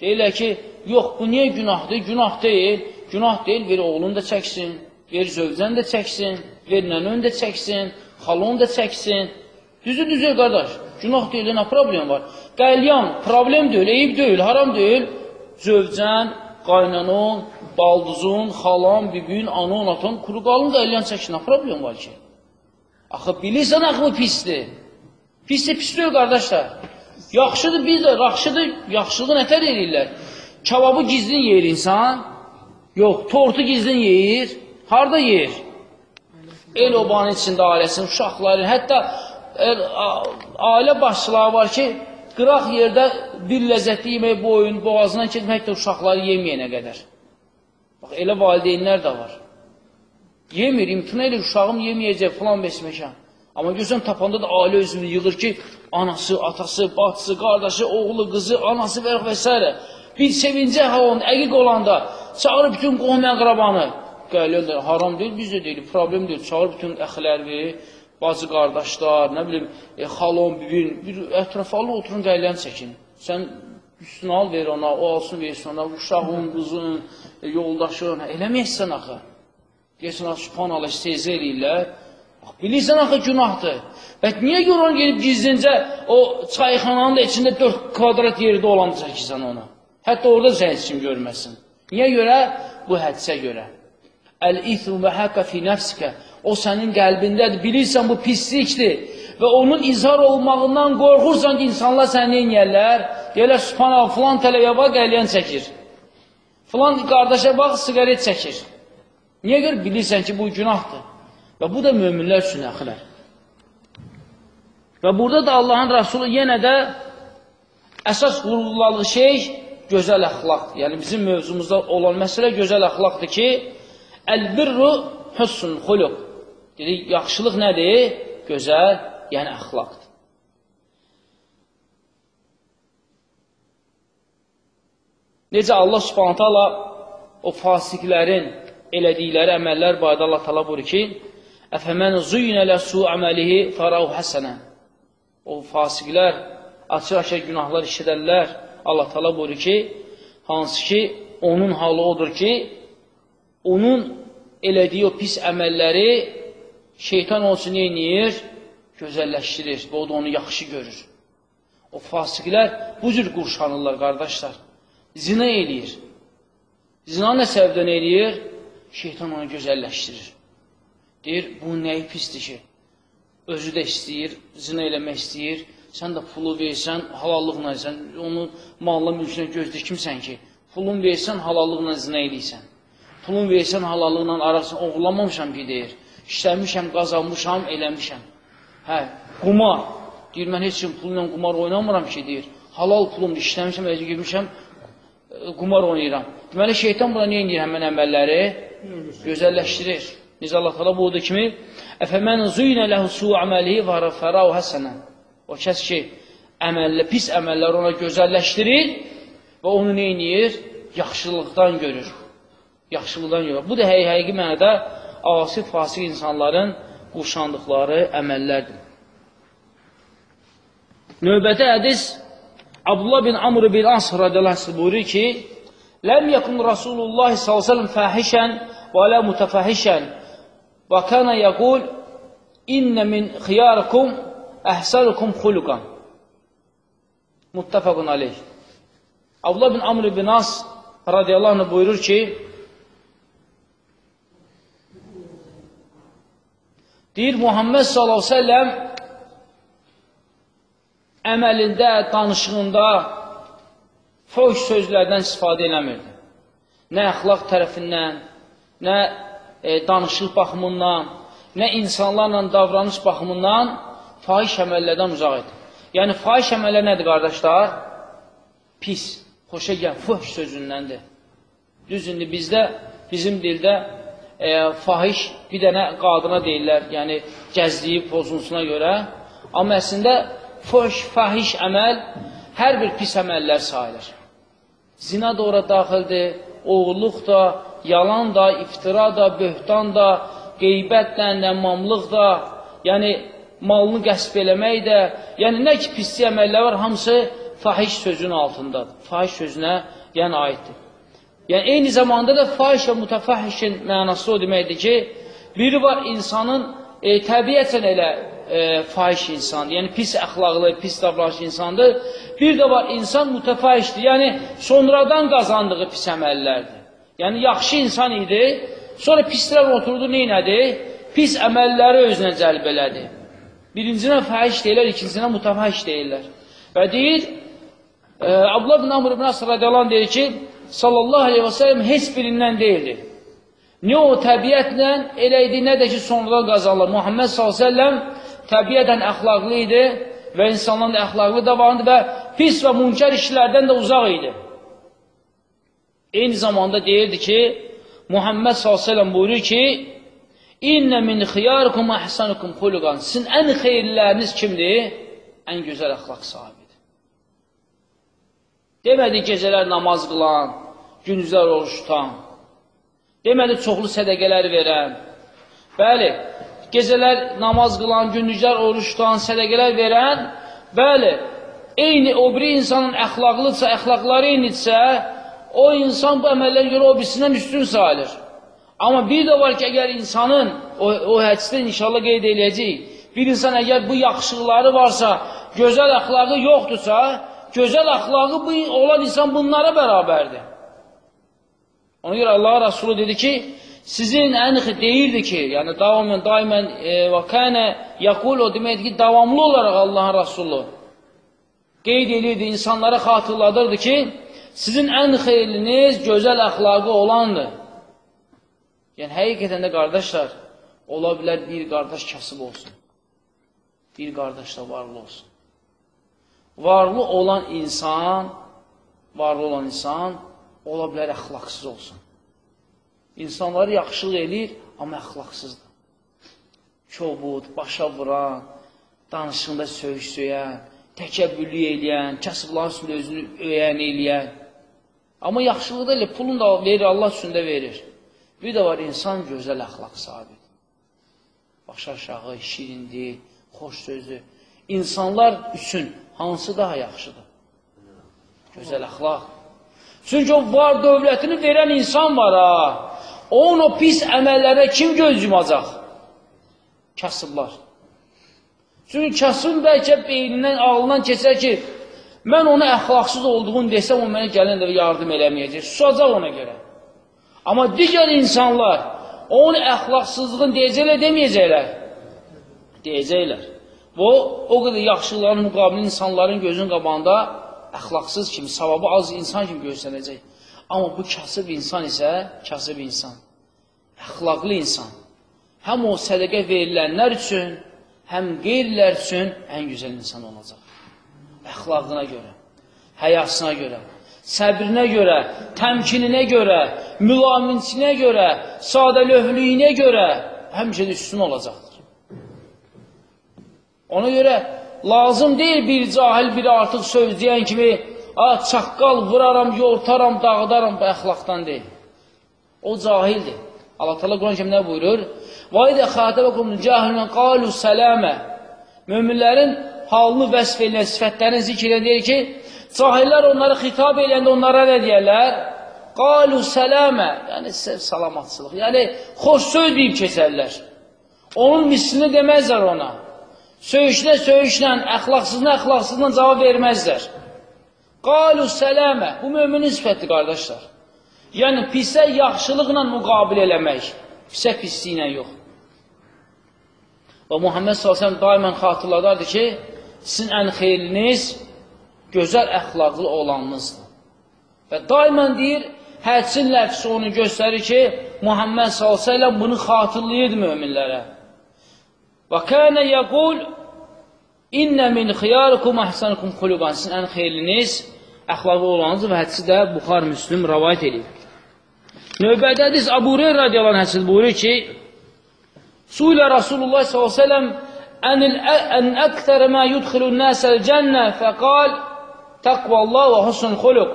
Deyirlər ki, yox, bu niyə günahdır? Günah deyil, günah deyil, ver oğlun da çəksin, ver zövcən də çəksin, ver nənön də çəksin, xalon da çəksin. Düzü düzü, qardaş, günah deyil, nə problem var? Qəlyan, problem deyil, eyib deyil, haram deyil. Zövcən, qaynanon, baldızun, xalan, bibin, anon, atan, kuru qalın qəlyan çəkin, nə problem var ki? Axı, bilirsən, axı bu pisdir. Pisdir, pisdir, qardaşlar. Yaxşıdır, biz də, yaxşıdır, yaxşılığı nətər eləyirlər? Kebabı gizlin yeyir insan, yox, tortu gizlin yeyir, harada yeyir? El obanın içində ailəsinin, uşaqların, hətta el, ailə başçıları var ki, qıraq yerdə bir ləzzətli yemək boyun, boğazından keçmək də uşaqları yeməyənə qədər. Bax, elə valideynlər də var. Yemir, imtina edir, uşağım yeməyəcək, filan besməşəm. Amma görsən tapanda da ailə özünü yığır ki, anası, atası, bacısı, qardaşı, oğlu, qızı, anası və, və s. Bir sevincə havanın əqiq olanda çağırır bütün qohum əqrabanı. Gəlirlər, haram deyil, biz də deyil, problem deyil. Çağır bütün əxlərvi, bacı qardaşlar, nə bilim, e, xalon, bibin, bir ətrafalı oturun, gələn çəkin. Sən üstünü al, ver ona, o alsın, versin ona, uşağın, qızın, e, yoldaşın, eləməyəsən axı. Deyəsən, subhanallah, isteyizə eləyirlər. Bilirsən axı günahdır. Və niyə görə onu gelib gizlincə o çayxananın da içində 4 kvadrat yerdə olan çəkirsən onu? Hətta orada sən heç kim görməsin. Niyə görə? Bu hədisə görə. Əl-ithmu və həqqə fi nəfsikə. O sənin qəlbindədir. Bilirsən bu pislikdir. Və onun izhar olmağından qorxursan ki, insanlar səni neynəyərlər? Deyərlər, subhanallah, filan tələyə bax, qəlyan çəkir. Filan qardaşa bax, sigaret çəkir. Niyə görə? Bilirsən ki, bu günahdır. Və bu da möminlər üçün əxilər. Və burada da Allahın Rasulü yenə də əsas vurguladığı şey gözəl əxlaqdır. Yəni bizim mövzumuzda olan məsələ gözəl əxlaqdır ki, əl-birru husnul xuluq. Dedik, yaxşılıq nədir? Gözəl, yəni əxlaqdır. Necə Allah subhanətə Allah o fasiqlərin elədikləri əməllər barədə Allah tala buyurur ki, Əfəmən zuyinə ləsu əməlihi fərahu həsənə. O fasiqlər, açıq-açıq günahlar işədərlər. Allah tala buyurur ki, hansı ki, onun halı odur ki, onun elədiyi o pis əməlləri şeytan olsun neyniyir? Gözəlləşdirir və o da onu yaxşı görür. O fasiqlər bu cür qurşanırlar, qardaşlar. Zina eləyir. Zina nə səbəbdən eləyir? Şeytan onu gözəlləşdirir. Deyir, bu nəyi pisdir ki? Özü də istəyir, zina eləmək istəyir, sən də pulu versən, halallıqla sən, onun malına mülkünə göz dikimsən ki, pulun versən, halallıqla zina eləysən. Pulun versən, halallıqla arasın, oğurlamamışam ki, deyir. İşləmişəm, qazanmışam, eləmişəm. Hə, qumar. Deyir, mən heç kim pulla qumar oynamıram ki, deyir. Halal pulumdur, işləmişəm, eləcə girmişəm, qumar oynayıram. Deməli, şeytan buna nə edir həmən əməlləri? Gözəlləşdirir. Necə Allah təala buyurdu kimi: "Əfəmən zuyna lehu su əməlihi və rafarahu həsənən." O kəs ki, əməllə pis əməllər ona gözəlləşdirir və onu nə edir? Yaxşılıqdan görür. Yaxşılıqdan görür. Bu da həqiqi mənada asi, fasik insanların quşandıqları əməllərdir. Növbəti hədis Abdullah bin Amr bin As radiyallahu anh buyurur ki, Ləm yəkun Rasulullah s.ə.v fəhişən və lə mütəfəhişən Və kana yəqul İnnə min xiyarikum əhsəlukum xuluqan. Muttəfəqun aleyh. Abdullah bin Amr ibn As radiyallahu anh buyurur ki, deyir Muhammed sallallahu sellem əməlində, danışığında foş sözlərdən istifadə eləmirdi. Nə əxlaq tərəfindən, nə e, danışıq baxımından, nə insanlarla davranış baxımından fahiş əməllərdən uzaq idi. Yəni, fahiş əməllər nədir, qardaşlar? Pis, xoşa gəl, fıhş sözündəndir. Düz indi bizdə, bizim dildə e, fahiş bir dənə qadına deyirlər, yəni gəzdiyi pozunsuna görə. Amma əslində, fıhş, fahiş əməl hər bir pis əməllər sayılır. Zina da ora daxildir, oğulluq da, yalan da, iftira da, böhtan da, qeybət də, nəmmamlıq da, yəni malını qəsb eləmək də, yəni nə ki pislik əməllər var, hamısı fahiş sözünün altındadır. Fahiş sözünə yəni aiddir. Yəni eyni zamanda da fahiş və mütəfahişin mənası o deməkdir ki, biri var insanın e, təbiyyətən elə e, fahiş insan, yəni pis əxlaqlı, pis davranış insandır. Bir də var insan mütəfahişdir, yəni sonradan qazandığı pis əməllərdir. Yəni yaxşı insan idi, sonra pislər oturdu, neynədi? Pis əməlləri özünə cəlb elədi. Birincinə fəhiş deyirlər, ikincinə mütəfəhiş deyirlər. Və deyir, e, Abdullah bin Amr ibn Asr radiyallahu deyir ki, sallallahu aleyhi və sələm heç birindən deyildi. Nə o təbiətlə elə idi, nə də ki, sonradan qazanlar. Muhammed sallallahu aleyhi və səlləm təbiətən əxlaqlı idi və insanların əxlaqlı da vardı və pis və münkər işlərdən də uzaq idi. Eyni zamanda deyirdi ki, Muhammed səlləm buyurur ki, İnnə min xiyarikum əhsanukum xuluqan. Sizin ən xeyirləriniz kimdir? Ən gözəl əxlaq sahibidir. Demədi gecələr namaz qılan, gündüzlər oruç tutan. Demədi çoxlu sədəqələr verən. Bəli, gecələr namaz qılan, gündüzlər oruç tutan, sədəqələr verən. Bəli, eyni o biri insanın əxlaqlıdsa, əxlaqları eynidirsə, o insan bu əməllər görə o birisindən üstün sayılır. Amma bir də var ki, əgər insanın, o, o hədisdə inşallah qeyd eləyəcək, bir insan əgər bu yaxşılıqları varsa, gözəl əxlaqı yoxdursa, gözəl əxlaqı bu, olan insan bunlara bərabərdir. Ona görə Allah Rasulü dedi ki, sizin ən deyirdi ki, yəni davamən, daimən e, və kənə yaqul o deməkdir ki, davamlı olaraq Allahın Rasulü qeyd edirdi, insanlara xatırladırdı ki, sizin ən xeyriniz gözəl əxlaqı olandır. Yəni, həqiqətən də qardaşlar, ola bilər bir qardaş kasıb olsun. Bir qardaş da varlı olsun. Varlı olan insan, varlı olan insan, ola bilər əxlaqsız olsun. İnsanları yaxşılıq eləyir, amma əxlaqsızdır. Kobud, başa vuran, danışığında söyüş söyən, təkəbbüllü eləyən, kasıbların üstündə özünü öyən eləyən. Amma yaxşılığı da elə, pulunu da verir, Allah üstündə verir. Bir də var, insan gözəl əxlaq sahibidir. Başı aşağı, şirindir, xoş sözü. İnsanlar üçün hansı daha yaxşıdır? Gözəl əxlaq. Çünki o var dövlətini verən insan var ha. Onun o pis əməllərə kim göz yumacaq? Kasıblar. Çünki kasım bəlkə beynindən, ağlından keçər ki, mən ona əxlaqsız olduğunu desəm, o mənə gələn də yardım eləməyəcək. Susacaq ona görə. Amma digər insanlar onun əxlaqsızlığını deyəcəklər, deməyəcəklər. Deyəcəklər. Bu, o qədər yaxşıların müqabilin insanların gözün qabağında əxlaqsız kimi, savabı az insan kimi göstərəcək. Amma bu kasıb insan isə, kasıb insan, əxlaqlı insan. Həm o sədəqə verilənlər üçün, həm qeyrilər üçün ən gözəl insan olacaq. Əxlaqına görə, həyasına görə səbrinə görə, təmkininə görə, mülaminçinə görə, sadəlövlüyünə görə də üstün olacaqdır. Ona görə lazım deyil bir cahil, bir artıq söz deyən kimi, a, çaqqal vuraram, yortaram, dağıdaram, bu əxlaqdan deyil. O cahildir. Allah Teala Quran kimi nə buyurur? Və idə xatəbəkum cahilən qalu sələmə. Möminlərin halını vəsf edən, sifətlərini zikr edən deyir ki, Cahillər onları xitab eləyəndə onlara nə deyərlər? Qalu sələmə, yəni salamatçılıq, yəni xoş söz deyib keçərlər. Onun mislini deməzlər ona. Söyüşlə, söyüşlə, əxlaqsızla, əxlaqsızla cavab verməzlər. Qalu sələmə. Bu müminin sifəti, qardaşlar. Yəni, pisə yaxşılıqla müqabilə eləmək. Pisə pisliylə yox. Və Muhammed s.ə.v daimən xatırladardı ki, sizin ən xeyriniz gözəl əxlaqlı olanınızdır. Və daimən deyir, hədsin ləfsi onu göstərir ki, Muhammed s.ə.v bunu xatırlayırdı möminlərə. Və kənə yəqul, İnnə min xiyarikum əhsənikum xuluqan. Sizin ən xeyriniz əxlaqlı olanınız və hədisi də Buxar Müslüm rəvayət edir. Növbədə hədis Abu Hureyr radiyallahu anh hədis buyurur ki, Suilə Rasulullah s.ə.v ən əktər mə yudxilun nəsəl cənnə fəqal təqvallah və husnul xuluq.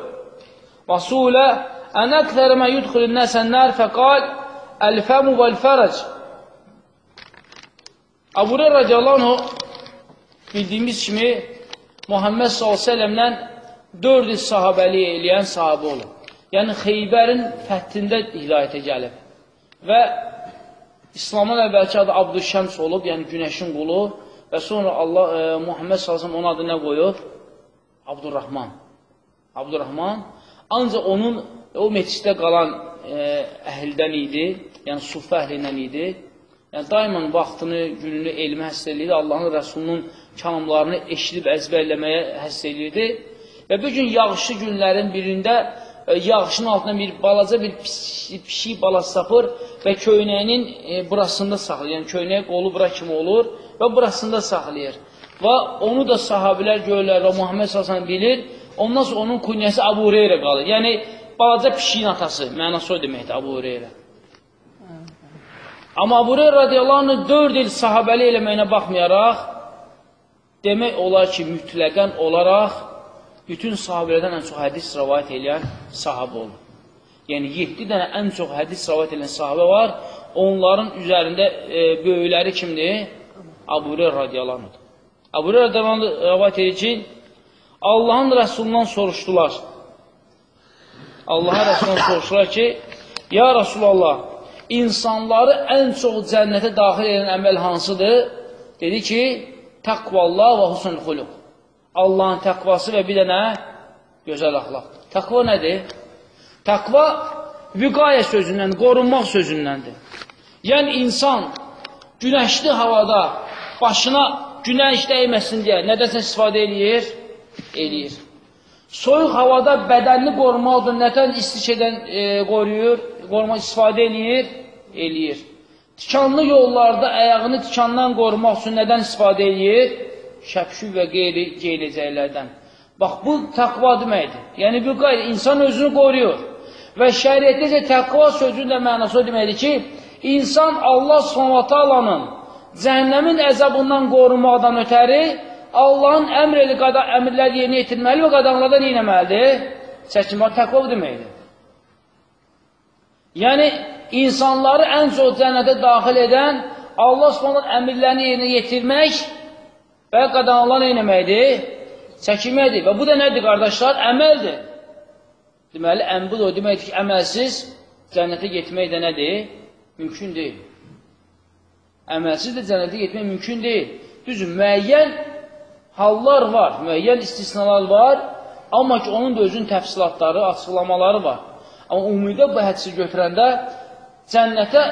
Və suilə ən əktər mə yudxilun nəsəl nər fəqal əl-fəmu vəl-fərəc. Abu Hureyr radiyallahu anh bildiyimiz kimi Muhammed s.ə.v-lə 4 il sahabəli eləyən sahabə olub. Yəni, Xeybərin fəthində hidayətə gəlib. Və İslamın əvvəlki adı Abdüşəms olub, yəni günəşin qulu və sonra Allah e, Muhammed s.ə.v onun adı nə qoyub? Abdurrahman. Abdurrahman. Ancaq onun o meçiddə qalan e, əhldən idi, yəni sufə əhlindən idi. Yəni, daimən vaxtını, gününü elmə həsr edirdi, Allahın Rəsulunun kəlamlarını eşidib əzbərləməyə həsr edirdi. Və bu gün yağışlı günlərin birində yağışın altına bir balaca bir pişik balası sapır və köynəyinin e, burasında saxlayır. Yəni, köynəyə qolu bura kimi olur və burasında saxlayır. Və onu da sahabilər görürlər və Muhammed Sasan bilir. Ondan sonra onun künyəsi Abu Hureyre qalır. Yəni, balaca pişiyin atası, mənası o deməkdir Abu Hureyre. Amma Abu Hureyre radiyallahu anh 4 il sahabəli eləməyinə baxmayaraq, demək olar ki, mütləqən olaraq bütün sahabələrdən ən çox hədis rəvayət edən sahabə olur. Yəni, 7 dənə ən çox hədis rəvayət edən sahabə var. Onların üzərində e, böyükləri kimdir? Abu Hureyre radiyallahu anh. Abu Hureyre radiyallahu anh rəvayət edir ki, Allahın Rəsulundan soruşdular. Allahın Rəsulundan soruşdular ki, Ya Rasulallah, insanları ən çox cənnətə daxil edən əməl hansıdır? Dedi ki, təqvallah və husnul xuluq. Allahın təqvası və bir dənə gözəl axlaq. Təqva nədir? Təqva vüqayə sözündən, qorunmaq sözündəndir. Yəni, insan günəşli havada başına günəş dəyməsin deyə nədəsə istifadə eləyir? Eləyir. Soyuq havada bədənini qorumaq üçün nətən istiçədən e, qoruyur? qorumaq istifadə eləyir? Eləyir. Tikanlı yollarda əyağını tikandan qorumaq üçün nədən istifadə eləyir? Şəpşü və qeyri geyiləcəklərdən. Bax, bu təqva deməkdir. Yəni, bu qayr, insan özünü qoruyur. Və şəriətdə isə təqva sözünün də mənası o deməkdir ki, insan Allah s.ə.nin cəhənnəmin əzabından qorunmaqdan ötəri Allahın əmr eli əmrləri yerinə yetirməli və qadağanlardan neynəməlidir? Çəkinmək təqva deməkdir. Yəni, insanları ən çox cənnətə daxil edən Allah subhanət əmirlərini yerinə yetirmək və qadanlar neynəməkdir? Çəkinməkdir. Və bu da nədir, qardaşlar? Əməldir. Deməli, əmbul o deməkdir ki, əməlsiz cənnətə getmək də nədir? Mümkün deyil. Əməlsiz də cənnətə getmək mümkün deyil. Düzün, müəyyən hallar var, müəyyən istisnalar var, amma ki, onun da özün təfsilatları, açıqlamaları var. Amma ümumidə bu hədisi götürəndə cənnətə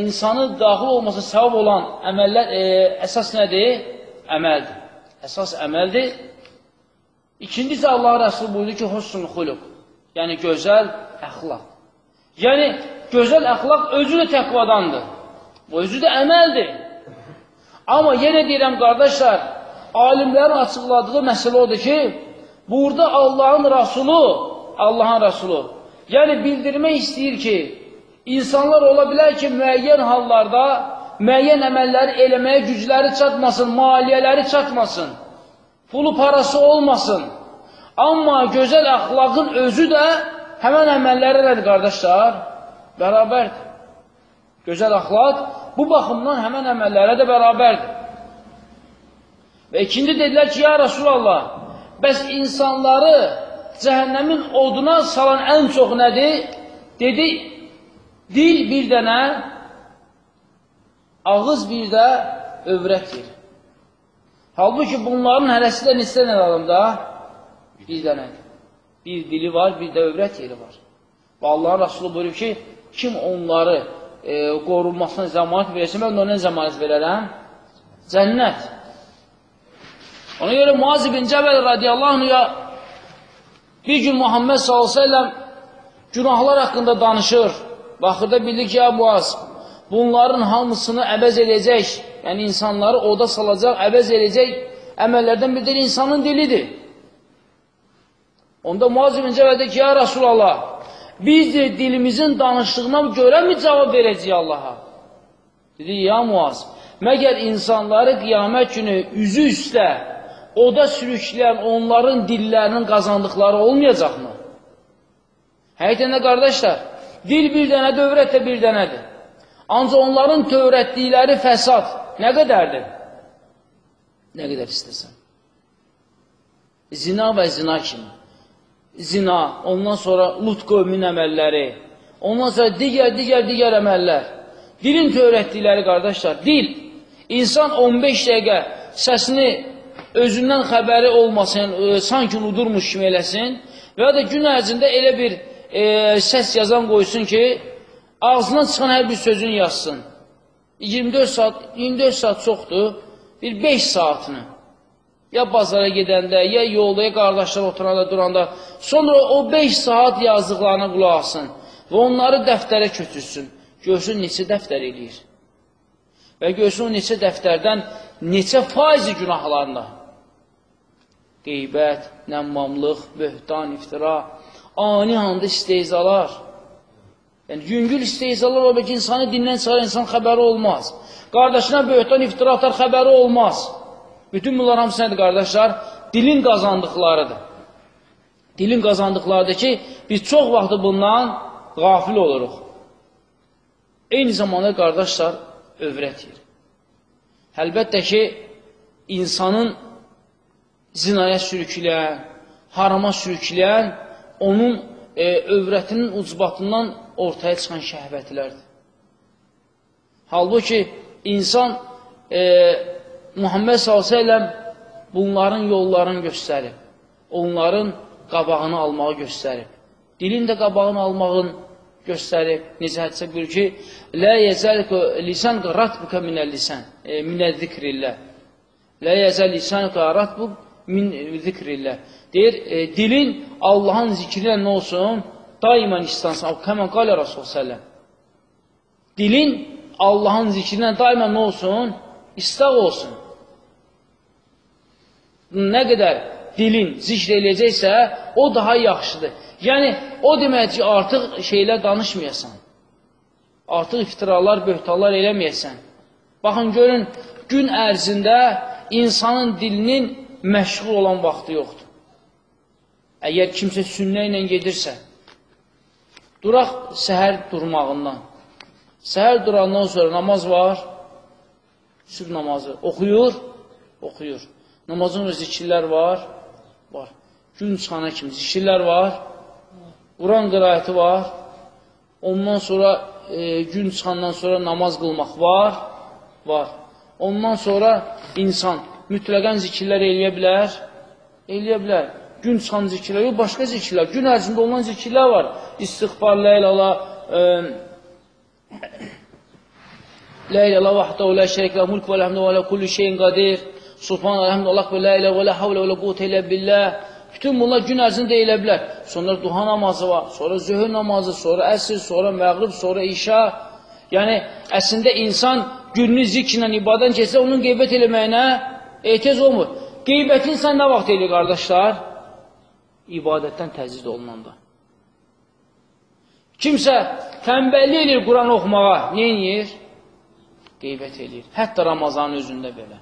insanı daxil olması səbəb olan əməllər, e, əsas nədir? Əməldir. Əsas əməldir. İkincisi Allah Rəsulü buyurdu ki, husnul xuluq. Yəni, gözəl əxlaq. Yəni, gözəl əxlaq özü də təqvadandır. Özü də əməldir. Amma yenə deyirəm, qardaşlar, alimlərin açıqladığı məsələ odur ki, burada Allahın Rəsulu, Allahın Rəsulu Yəni, bildirmək istəyir ki, insanlar ola bilər ki, müəyyən hallarda müəyyən əməlləri eləməyə gücləri çatmasın, maliyyələri çatmasın, pulu parası olmasın. Amma gözəl əxlaqın özü də həmən əməlləri nədir, qardaşlar? Bərabərdir. Gözəl əxlaq bu baxımdan həmən əməllərə də bərabərdir. Və ikinci dedilər ki, ya Rasulallah, bəs insanları cəhənnəmin oduna salan ən çox nədir? Dedi, dil bir dənə, ağız bir də övrətdir. Halbuki bunların hərəsi də neçə dənə adamda? Bir dənədir. Bir dili var, bir də övrət yeri var. Və Allahın Rasulü buyurur ki, kim onları e, qorunmasına zəmanət versin, mən ona zəmanət verərəm? Cənnət. Ona görə Muaz ibn Cəbəl radiyallahu anhuya bir gün Muhammed s.ə.v günahlar haqqında danışır. Baxırda bildik ki, ya Muaz, bunların hamısını əvəz edəcək, yəni insanları oda salacaq, əvəz edəcək əməllərdən bir də insanın dilidir. Onda Muaz ibn Cəbəl ki, ya Rasulallah, biz de dilimizin danışdığına görə mi cavab verəcəyik Allaha? Dedi, ya Muaz, məgər insanları qiyamət günü üzü üstə oda sürükləyən onların dillərinin qazandıqları olmayacaqmı? Həqiqətən də qardaşlar, dil bir dənə, dövrət də bir dənədir. Ancaq onların tövrətdikləri fəsad nə qədərdir? Nə qədər istəsən. Zina və zina kimi. Zina, ondan sonra lut qövmin əməlləri, ondan sonra digər, digər, digər əməllər. Dilin tövrətdikləri, qardaşlar, dil. İnsan 15 dəqiqə səsini özündən xəbəri olmasın, e, sanki unudurmuş kimi eləsin və ya da gün ərzində elə bir e, səs yazan qoysun ki, ağzından çıxan hər bir sözünü yazsın. 24 saat, 24 saat çoxdur, bir 5 saatını. Ya bazara gedəndə, ya yolda, ya qardaşlar oturanda, duranda. Sonra o 5 saat yazdıqlarına qulaq asın və onları dəftərə kötürsün. Görsün neçə dəftər eləyir. Və görsün o neçə dəftərdən neçə faizi günahlarında qeybət, nəmmamlıq, böhtan, iftira, ani anda isteyzalar. Yəni, yüngül isteyzalar olur ki, insanı dindən çıxar, insan xəbəri olmaz. Qardaşına böhtan, iftira atar, xəbəri olmaz. Bütün bunlar hamısı nədir, qardaşlar? Dilin qazandıqlarıdır. Dilin qazandıqlarıdır ki, biz çox vaxtı bundan qafil oluruq. Eyni zamanda, qardaşlar, övrətir. Əlbəttə ki, insanın zinaya sürükləyən, harama sürükləyən onun e, övrətinin ucbatından ortaya çıxan şəhvətlərdir. Halbuki insan e, Muhammed s.ə.v bunların yollarını göstərib, onların qabağını almağı göstərib, dilin də qabağını almağın göstərib. Necə hədisə buyur ki, Lə yəzəlikə lisan ratbukə minəl lisan, e, minəl zikrillə. Lə yəzəl lisanəkə ratbuk min zikrillə. Deyir, e, dilin Allahın zikrinə nə olsun? Daimən istansın. Kəmən qalə Rasul səlləm. Dilin Allahın zikrinə daimən nə olsun? İstaq olsun. Nə qədər dilin zikr eləyəcəksə, o daha yaxşıdır. Yəni, o demək ki, artıq şeylər danışmayasan. Artıq iftiralar, böhtalar eləməyəsən. Baxın, görün, gün ərzində insanın dilinin məşğul olan vaxtı yoxdur. Əgər kimsə sünnə ilə gedirsə, duraq səhər durmağından. Səhər durandan sonra namaz var, süb namazı. Oxuyur, oxuyur. Namazın öz zikirlər var, var. Gün çıxana kimi zikirlər var, Quran qirayəti var, ondan sonra e, gün çıxandan sonra namaz qılmaq var, var. Ondan sonra insan mütləqən zikirlər eləyə bilər? Eləyə bilər. Gün çıxan zikirlər, yox, başqa zikirlər. Gün ərzində olan zikirlər var. İstiğfar, lə ilələ, lə ilələ vahdə və lə şərək və mulk və ləmdə və lə kulli şeyin qadir. Subhan, əlhəmdülillah və lə ilə və lə havlə və lə quvvət elə billah. Bütün bunlar gün ərzində elə bilər. Sonra duha namazı var, sonra zöhür namazı, sonra əsr, sonra məğrib, sonra işa. Yəni, əslində insan gününü zikrlə, ibadən keçsə, onun qeybət eləməyinə Ehtiyac olmur. Qeybətin sən nə vaxt eləyir, qardaşlar? İbadətdən təziz olunanda. Kimsə təmbəlli eləyir Quran oxumağa, nə eləyir? Qeybət eləyir. Hətta Ramazanın özündə belə.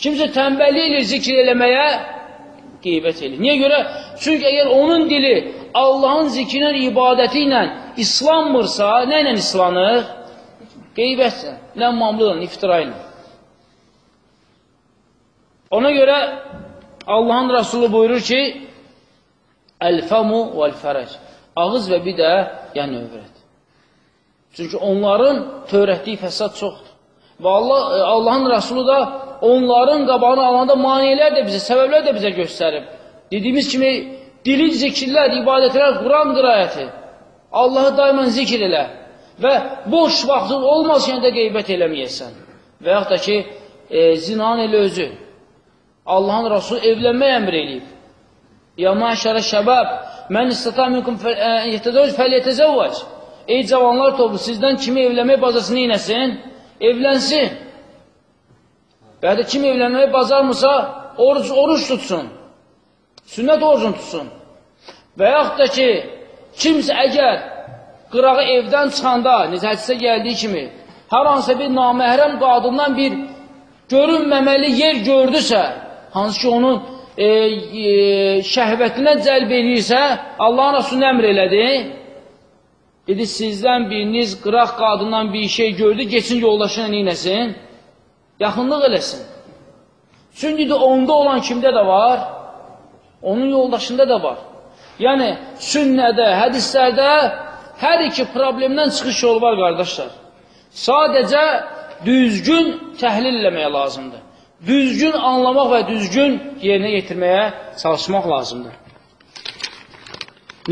Kimsə təmbəlli eləyir zikr eləməyə, qeybət eləyir. Niyə görə? Çünki əgər onun dili Allahın zikrinə, ibadəti ilə islanmırsa, nə ilə islanır? Qeybətlə, ləmmamlıqla, iftira ilə. Ona görə Allahın Rasulü buyurur ki, Əl-fəmu vəl-fərəc. Ağız və bir də yəni övrət. Çünki onların törətdiyi fəsad çoxdur. Və Allah, e, Allahın Rasulü da onların qabağını alanda maniyələr də bizə, səbəblər də bizə göstərib. Dediyimiz kimi, dili zikirlər, ibadətlər, Quran qirayəti. Allahı daimən zikr elə və boş vaxtın olmasın da qeybət eləməyəsən. Və yaxud da ki, e, zinan elə özü. Allahın Rasulü evlənmək əmr eləyib. Ya maşərə şəbəb, mən istata minkum yehtədəvəc fəliyyətəzəvvəc. Ey cavanlar toplu, sizdən kimi evlənmək bazasını inəsin, evlənsin. Da kim evlənməyi bacarmırsa, oruç, oruç tutsun. Sünnət orucunu tutsun. Və yaxud da ki, kimsə əgər qırağı evdən çıxanda, necə hədisə gəldiyi kimi, hər hansısa bir naməhrəm qadından bir görünməməli yer gördüsə, hansı ki onun e, e, şəhvətinə cəlb eləyirsə, Allahın Rasulü əmr elədi. Dedi, sizdən biriniz qıraq qadından bir şey gördü, geçin yoldaşına neynəsin? Yaxınlıq eləsin. Çünki də onda olan kimdə də var? Onun yoldaşında da var. Yəni, sünnədə, hədislərdə hər iki problemdən çıxış yolu var, qardaşlar. Sadəcə düzgün təhlil eləməyə lazımdır. Düzgün anlamaq və düzgün yerinə yetirməyə çalışmaq lazımdır.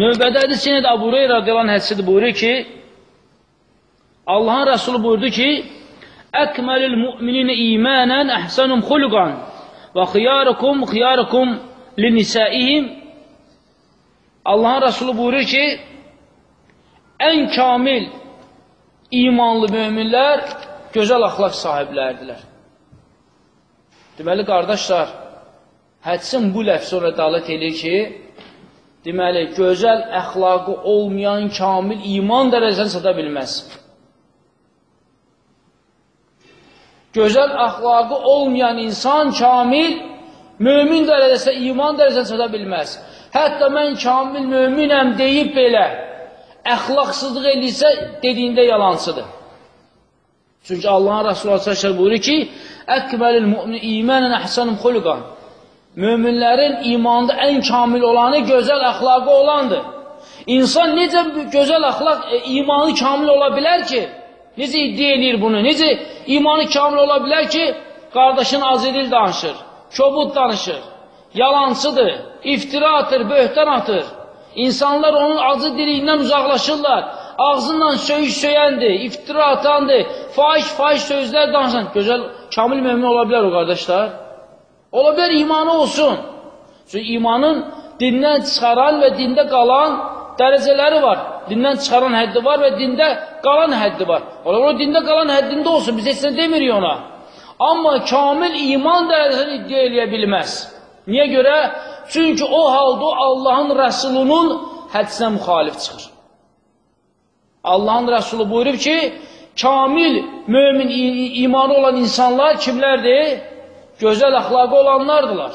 Növbədə hədis yenə də Abu Hureyra radiyallahu hədisidir buyurur ki, Allahın Rəsulü buyurdu ki, Əkməlil mümininə imanən əhsənum xulqan və xiyarukum xiyarukum linisəihim Allahın Rəsulü buyurur ki, ən kamil imanlı möminlər gözəl axlaq sahiblərdilər. Deməli, qardaşlar, hədsin bu ləfsi sonra dalət edir ki, deməli, gözəl əxlaqı olmayan kamil iman dərəcəsini sata bilməz. Gözəl əxlaqı olmayan insan kamil, mömin dərəcəsində, iman dərəcəsində çata bilməz. Hətta mən kamil möminəm deyib belə, əxlaqsızlıq eləyirsə, dediyində yalancıdır. Çünki Allahın Rasulü Aleyhisselam buyurur ki, Əkməlil mümin imanən əhsənum xulqan. Möminlərin imanında ən kamil olanı gözəl əxlaqı olandır. İnsan necə gözəl əxlaq, e, imanı kamil ola bilər ki, necə iddia edir bunu, necə imanı kamil ola bilər ki, qardaşın azedil danışır, kobud danışır, yalancıdır, iftira atır, böhtan atır. İnsanlar onun acı dilindən uzaqlaşırlar, ağzından söyüş söyəndir, iftira atandır, faiş-faiş sözlər danışan. Gözəl, kamil mümin ola bilər o qardaşlar. Ola bilər imanı olsun. Çünki imanın dindən çıxaran və dində qalan dərəcələri var. Dindən çıxaran həddi var və dində qalan həddi var. Ola o dində qalan həddində olsun, biz heç nə demirik ona. Amma kamil iman dərəcəsini iddia eləyə bilməz. Niyə görə? Çünki o halda Allahın Rəsulunun hədsinə müxalif çıxır. Allahın Rəsulu buyurub ki, kamil mömin imanı olan insanlar kimlərdir? Gözəl əxlaqı olanlardılar.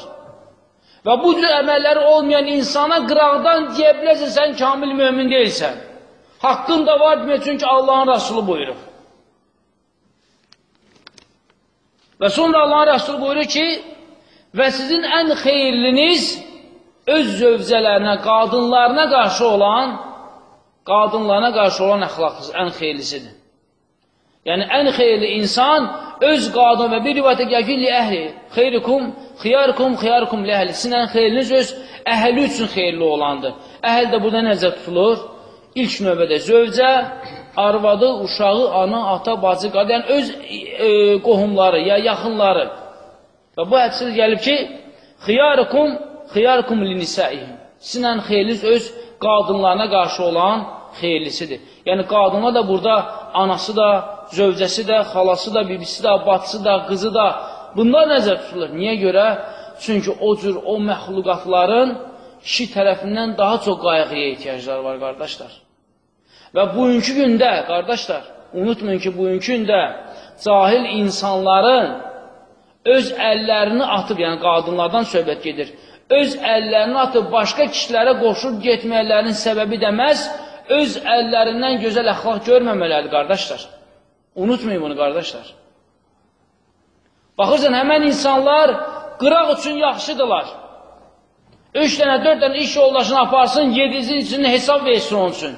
Və bu cür əməlləri olmayan insana qıraqdan deyə bilərsən, sən kamil mömin deyilsən. Haqqın da var demək, çünki Allahın Rəsulu buyurur. Və sonra Allahın Rəsulu buyurur ki, və sizin ən xeyirliniz öz zövcələrinə, qadınlarına qarşı olan, qadınlarına qarşı olan əxlaqınız ən xeyirlisidir. Yəni, ən xeyirli insan öz qadın və bir rivayətə gəlir ki, li əhli, xeyrikum, xiyarkum, xiyarkum li əhli. Sizin ən xeyiriniz öz əhli üçün xeyirli olandır. Əhl də burada necə tutulur? İlk növbədə zövcə, arvadı, uşağı, ana, ata, bacı, qad, yəni öz e, qohumları, ya yaxınları. Və bu hədisdə gəlib ki, xiyarkum, xiyarkum li nisəihim. Sizin ən xeyiriniz öz qadınlarına qarşı olan xeyirlisidir. Yəni, qadına da burada anası da, zövcəsi də, xalası da, bibisi də, batısı da, qızı da, bunlar nəzər tutulur. Niyə görə? Çünki o cür o məxluqatların kişi tərəfindən daha çox qayğıya ehtiyacları var, qardaşlar. Və bugünkü gündə, qardaşlar, unutmayın ki, bugünkü gündə cahil insanların öz əllərini atıb, yəni qadınlardan söhbət gedir, öz əllərini atıb başqa kişilərə qoşub getməklərinin səbəbi deməz, öz əllərindən gözəl əxlaq görməməlidir, qardaşlar. Unutmayın bunu, qardaşlar. Baxırsan, həmən insanlar qıraq üçün yaxşıdırlar. Üç dənə, dörd dənə iş yoldaşını aparsın, yedizin üçün hesab versin onun üçün.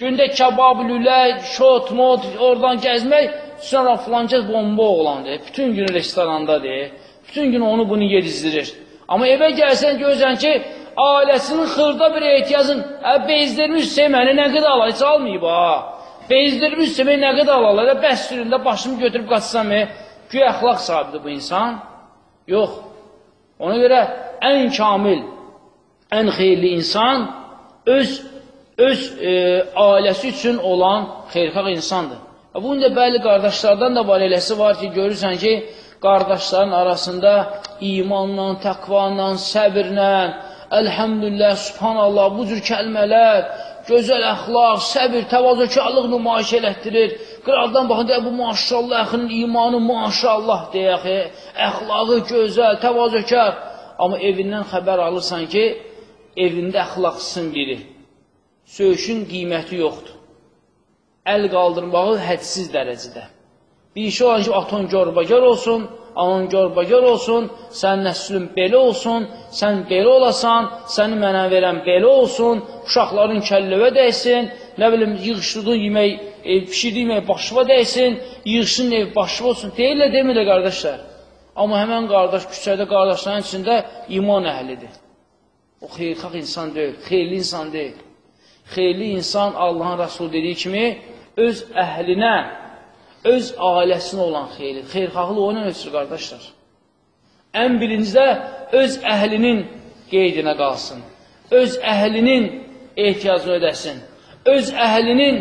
Gündə kebab, lülək, şot, mod, oradan gəzmək, sonra filancəz bomba oğlandır. Bütün gün restorandadır. Bütün gün onu bunu yedizdirir. Amma evə gəlsən, görürsən ki, ailəsinin xırda bir ehtiyacın, ə, bezdirmişsə məni nə qədər alay, heç almayıb ha. Bezdirmişsə məni nə qədər alarlar, bəs süründə başımı götürüb qaçsam, güya əxlaq sahibidir bu insan. Yox. Ona görə ən kamil, ən xeyirli insan öz öz e, ailəsi üçün olan xeyrxalq insandır. Bunun da bəli qardaşlardan da var eləsi var ki, görürsən ki, qardaşların arasında imanla, təqvanla, səbirlə, əlhəmdülillah, subhanallah, bu cür kəlmələr, gözəl əxlaq, səbir, təvazökarlıq nümayiş elətdirir. Qıraqdan baxın, deyə, bu maşallah, əxinin imanı maşallah deyək, əxlaqı gözəl, təvazökar. Amma evindən xəbər alırsan ki, evində əxlaqsın biri. Söğüşün qiyməti yoxdur. Əl qaldırmağı hədsiz dərəcədə. Bir işi olan ki, aton görbəgər olsun, anan görbəgər olsun, sənin nəslin belə olsun, sən belə olasan, səni mənə verən belə olsun, uşaqların kəllövə dəysin, nə bilim, yığışdırdığın yemək, e, pişirdiyi yemək başıva dəysin, yığışın ev başıva olsun. Deyirlər, demirlər, qardaşlar. Amma həmən qardaş küçədə qardaşların içində iman əhlidir. O xeyrxalq insan deyil, xeyirli insan deyil. Xeyirli insan Allahın Rasulü dediyi kimi öz əhlinə, öz ailəsinə olan xeyri, xeyrxahlı ona ölçür, qardaşlar. Ən birincidə öz əhlinin qeydinə qalsın, öz əhlinin ehtiyacını ödəsin, öz əhlinin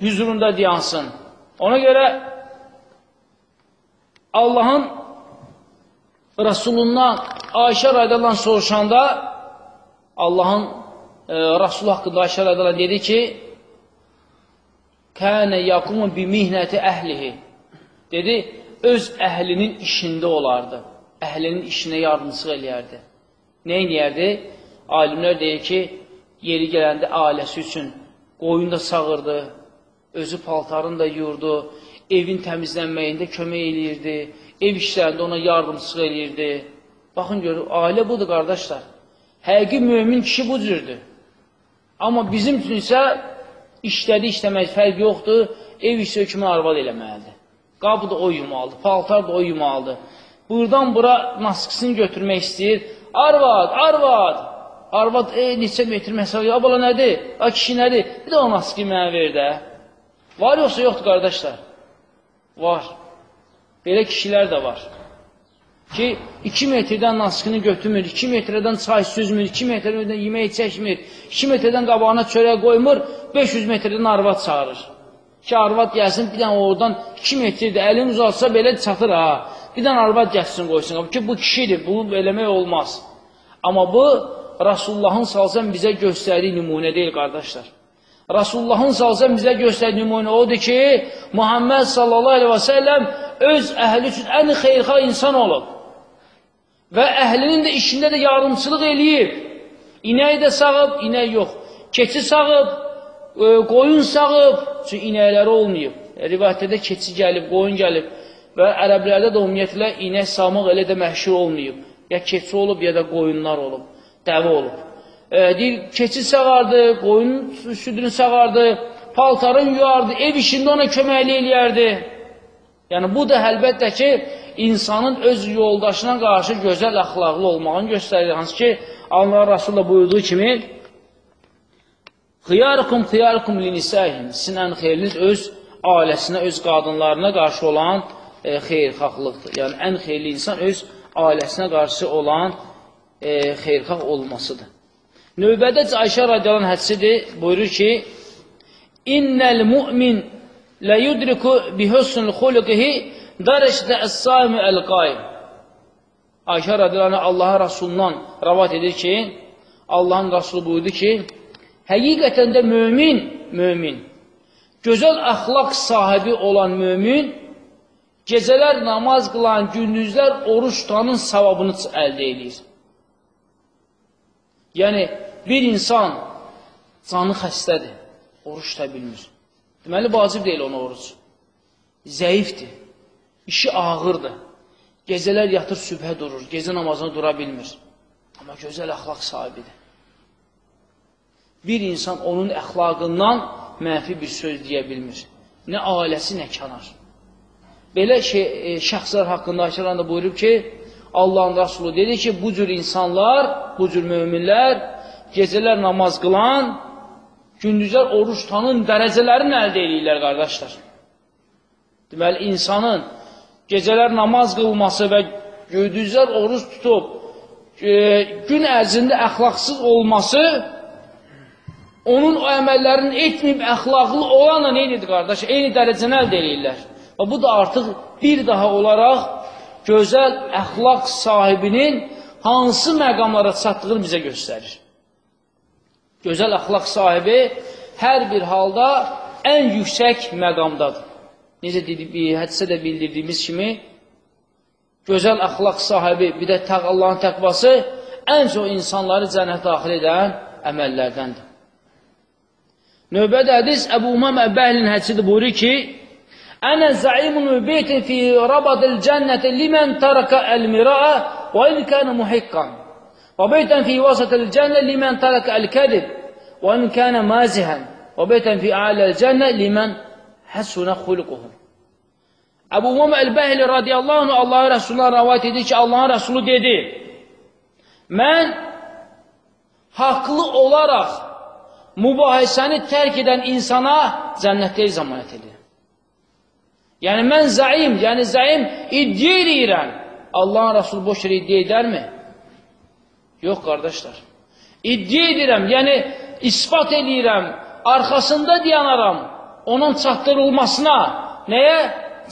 hüzurunda diyansın. Ona görə Allahın Rasulundan Ayşə raydalan soruşanda Allahın e, Rasul haqqında Ayşə raydalan dedi ki, Kənə yaqumu bi mihnəti əhlihi. Dedi, öz əhlinin işində olardı. Əhlinin işinə yardımcılıq eləyərdi. Nə eləyərdi? Alimlər deyir ki, yeri gələndə ailəsi üçün qoyun da sağırdı, özü paltarını da yurdu, evin təmizlənməyində kömək eləyirdi, ev işlərində ona yardımçılıq eləyirdi. Baxın görür, ailə budur qardaşlar. Həqiqi mömin kişi bu cürdür. Amma bizim üçün isə işlədi, işləmək fərq yoxdur, ev işi hökmü arvad eləməlidir. Qabı da o yumalıdır, paltar da o yumalıdır. Buradan bura maskısını götürmək istəyir. Arvad, arvad! Arvad, e, neçə metr məsələ, ya bala nədir? A, kişi nədir? Bir də o maskı mənə ver də. Var yoxsa yoxdur, qardaşlar? Var. Belə kişilər də var. Ki, 2 metrdən naskını götürmür, 2 metrdən çay süzmür, 2 metrdən yemək çəkmir, 2 metrdən qabağına çörək qoymur, 500 metrdən arvad çağırır. Ki, arvad gəlsin, bir dənə oradan 2 metrdir, əlini uzatsa belə çatır ha. Bir dənə arvad gəlsin qoysun. Ki, bu kişidir, bunu eləmək olmaz. Amma bu, Rasulullahın salsan bizə göstərdiyi nümunə deyil, qardaşlar. Rasulullahın salsan bizə göstərdiyi nümunə odur ki, Muhammed sallallahu aleyhi və səlləm öz əhli üçün ən xeyrxal insan olub. Və əhlinin də işində də yardımçılıq eləyib. İnək də sağıb, inək yox. Keçi sağıb, e, qoyun sağıb, çünki inəkləri olmayıb. E, rivayətdə də keçi gəlib, qoyun gəlib və ərəblərdə də ümumiyyətlə inək sağmaq elə də məhşur olmayıb. Ya keçi olub, ya da qoyunlar olub, dəvə olub. E, deyir, keçi sağardı, qoyun südünü sağardı, paltarın yuyardı, ev işində ona köməkli eləyərdi. Yəni, bu da əlbəttə ki, insanın öz yoldaşına qarşı gözəl əxlaqlı olmağını göstərir. Hansı ki, Allah Rasulullah buyurduğu kimi, Xiyarıkum xiyarıkum linisəhim. Sizin ən xeyriniz öz ailəsinə, öz qadınlarına qarşı olan e, xeyrxahlıqdır. Yəni, ən xeyirli insan öz ailəsinə qarşı olan e, xeyrxah olmasıdır. Növbədə Ayşə radiyalan hədsidir, buyurur ki, İnnəl mümin lə yudriku bihusnul xuluqihi dərəcdə əs-saimi əl-qaim. Ayşə radiyalanı Allaha Rasulundan ravat edir ki, Allahın Rasulü buyurdu ki, həqiqətən də mömin, mömin, gözəl əxlaq sahibi olan mömin, gecələr namaz qılan, gündüzlər oruç tutanın savabını əldə edir. Yəni, bir insan canı xəstədir, oruç tuta bilmir. Deməli, vacib deyil ona oruç. Zəifdir, işi ağırdır. Gecələr yatır, sübhə durur, gecə namazına dura bilmir. Amma gözəl əxlaq sahibidir. Bir insan onun əxlaqından mənfi bir söz deyə bilmir. Nə ailəsi, nə kənar. Belə şey, e, şəxslər haqqında Ayşəran da buyurub ki, Allahın Rasulü dedi ki, bu cür insanlar bu cür möminlər gecələr namaz qılan, gündüzlər oruç tutanın dərəcələrini əldə edirlər, qardaşlar. Deməli, insanın gecələr namaz qılması və gündüzlər oruç tutub, e, gün ərzində əxlaqsız olması onun o əməllərini etməyib əxlaqlı olanla eynidir, qardaş, eyni dərəcəni əldə edirlər. Və bu da artıq bir daha olaraq gözəl əxlaq sahibinin hansı məqamlara çatdığını bizə göstərir. Gözəl əxlaq sahibi hər bir halda ən yüksək məqamdadır. Necə dedik, hədisə də bildirdiyimiz kimi, gözəl əxlaq sahibi, bir də təq Allahın təqvası ən çox insanları cənnət daxil edən əməllərdəndir. Növbədə hədis Əbu Umam Əbəhlin hədisidir buyurur ki, Ənə zaimun beytin fi rabadil cənnəti limən tərəkə əl-miraə və in kənə muhiqqan. Və beytən fi vasatıl cənnə limən tərəkə əl-kədib və in kənə mazihən. Və beytən fi aləl cənnə limən həsunə xuluquhum. Əbu Umam Əl-Bəhli radiyallahu anh Allahın Rəsuluna rəvayət edir ki, Allahın Rəsulu dedi, mən haqlı olaraq mübahisəni tərk edən insana cənnətdə zamanət edir. Yəni, mən zəim, yəni zəim iddia edirəm. Allahın Rasulü boş yeri iddia edərmi? Yox, qardaşlar. İddia edirəm, yəni ispat edirəm, arxasında diyanaram onun çatdırılmasına. Nəyə?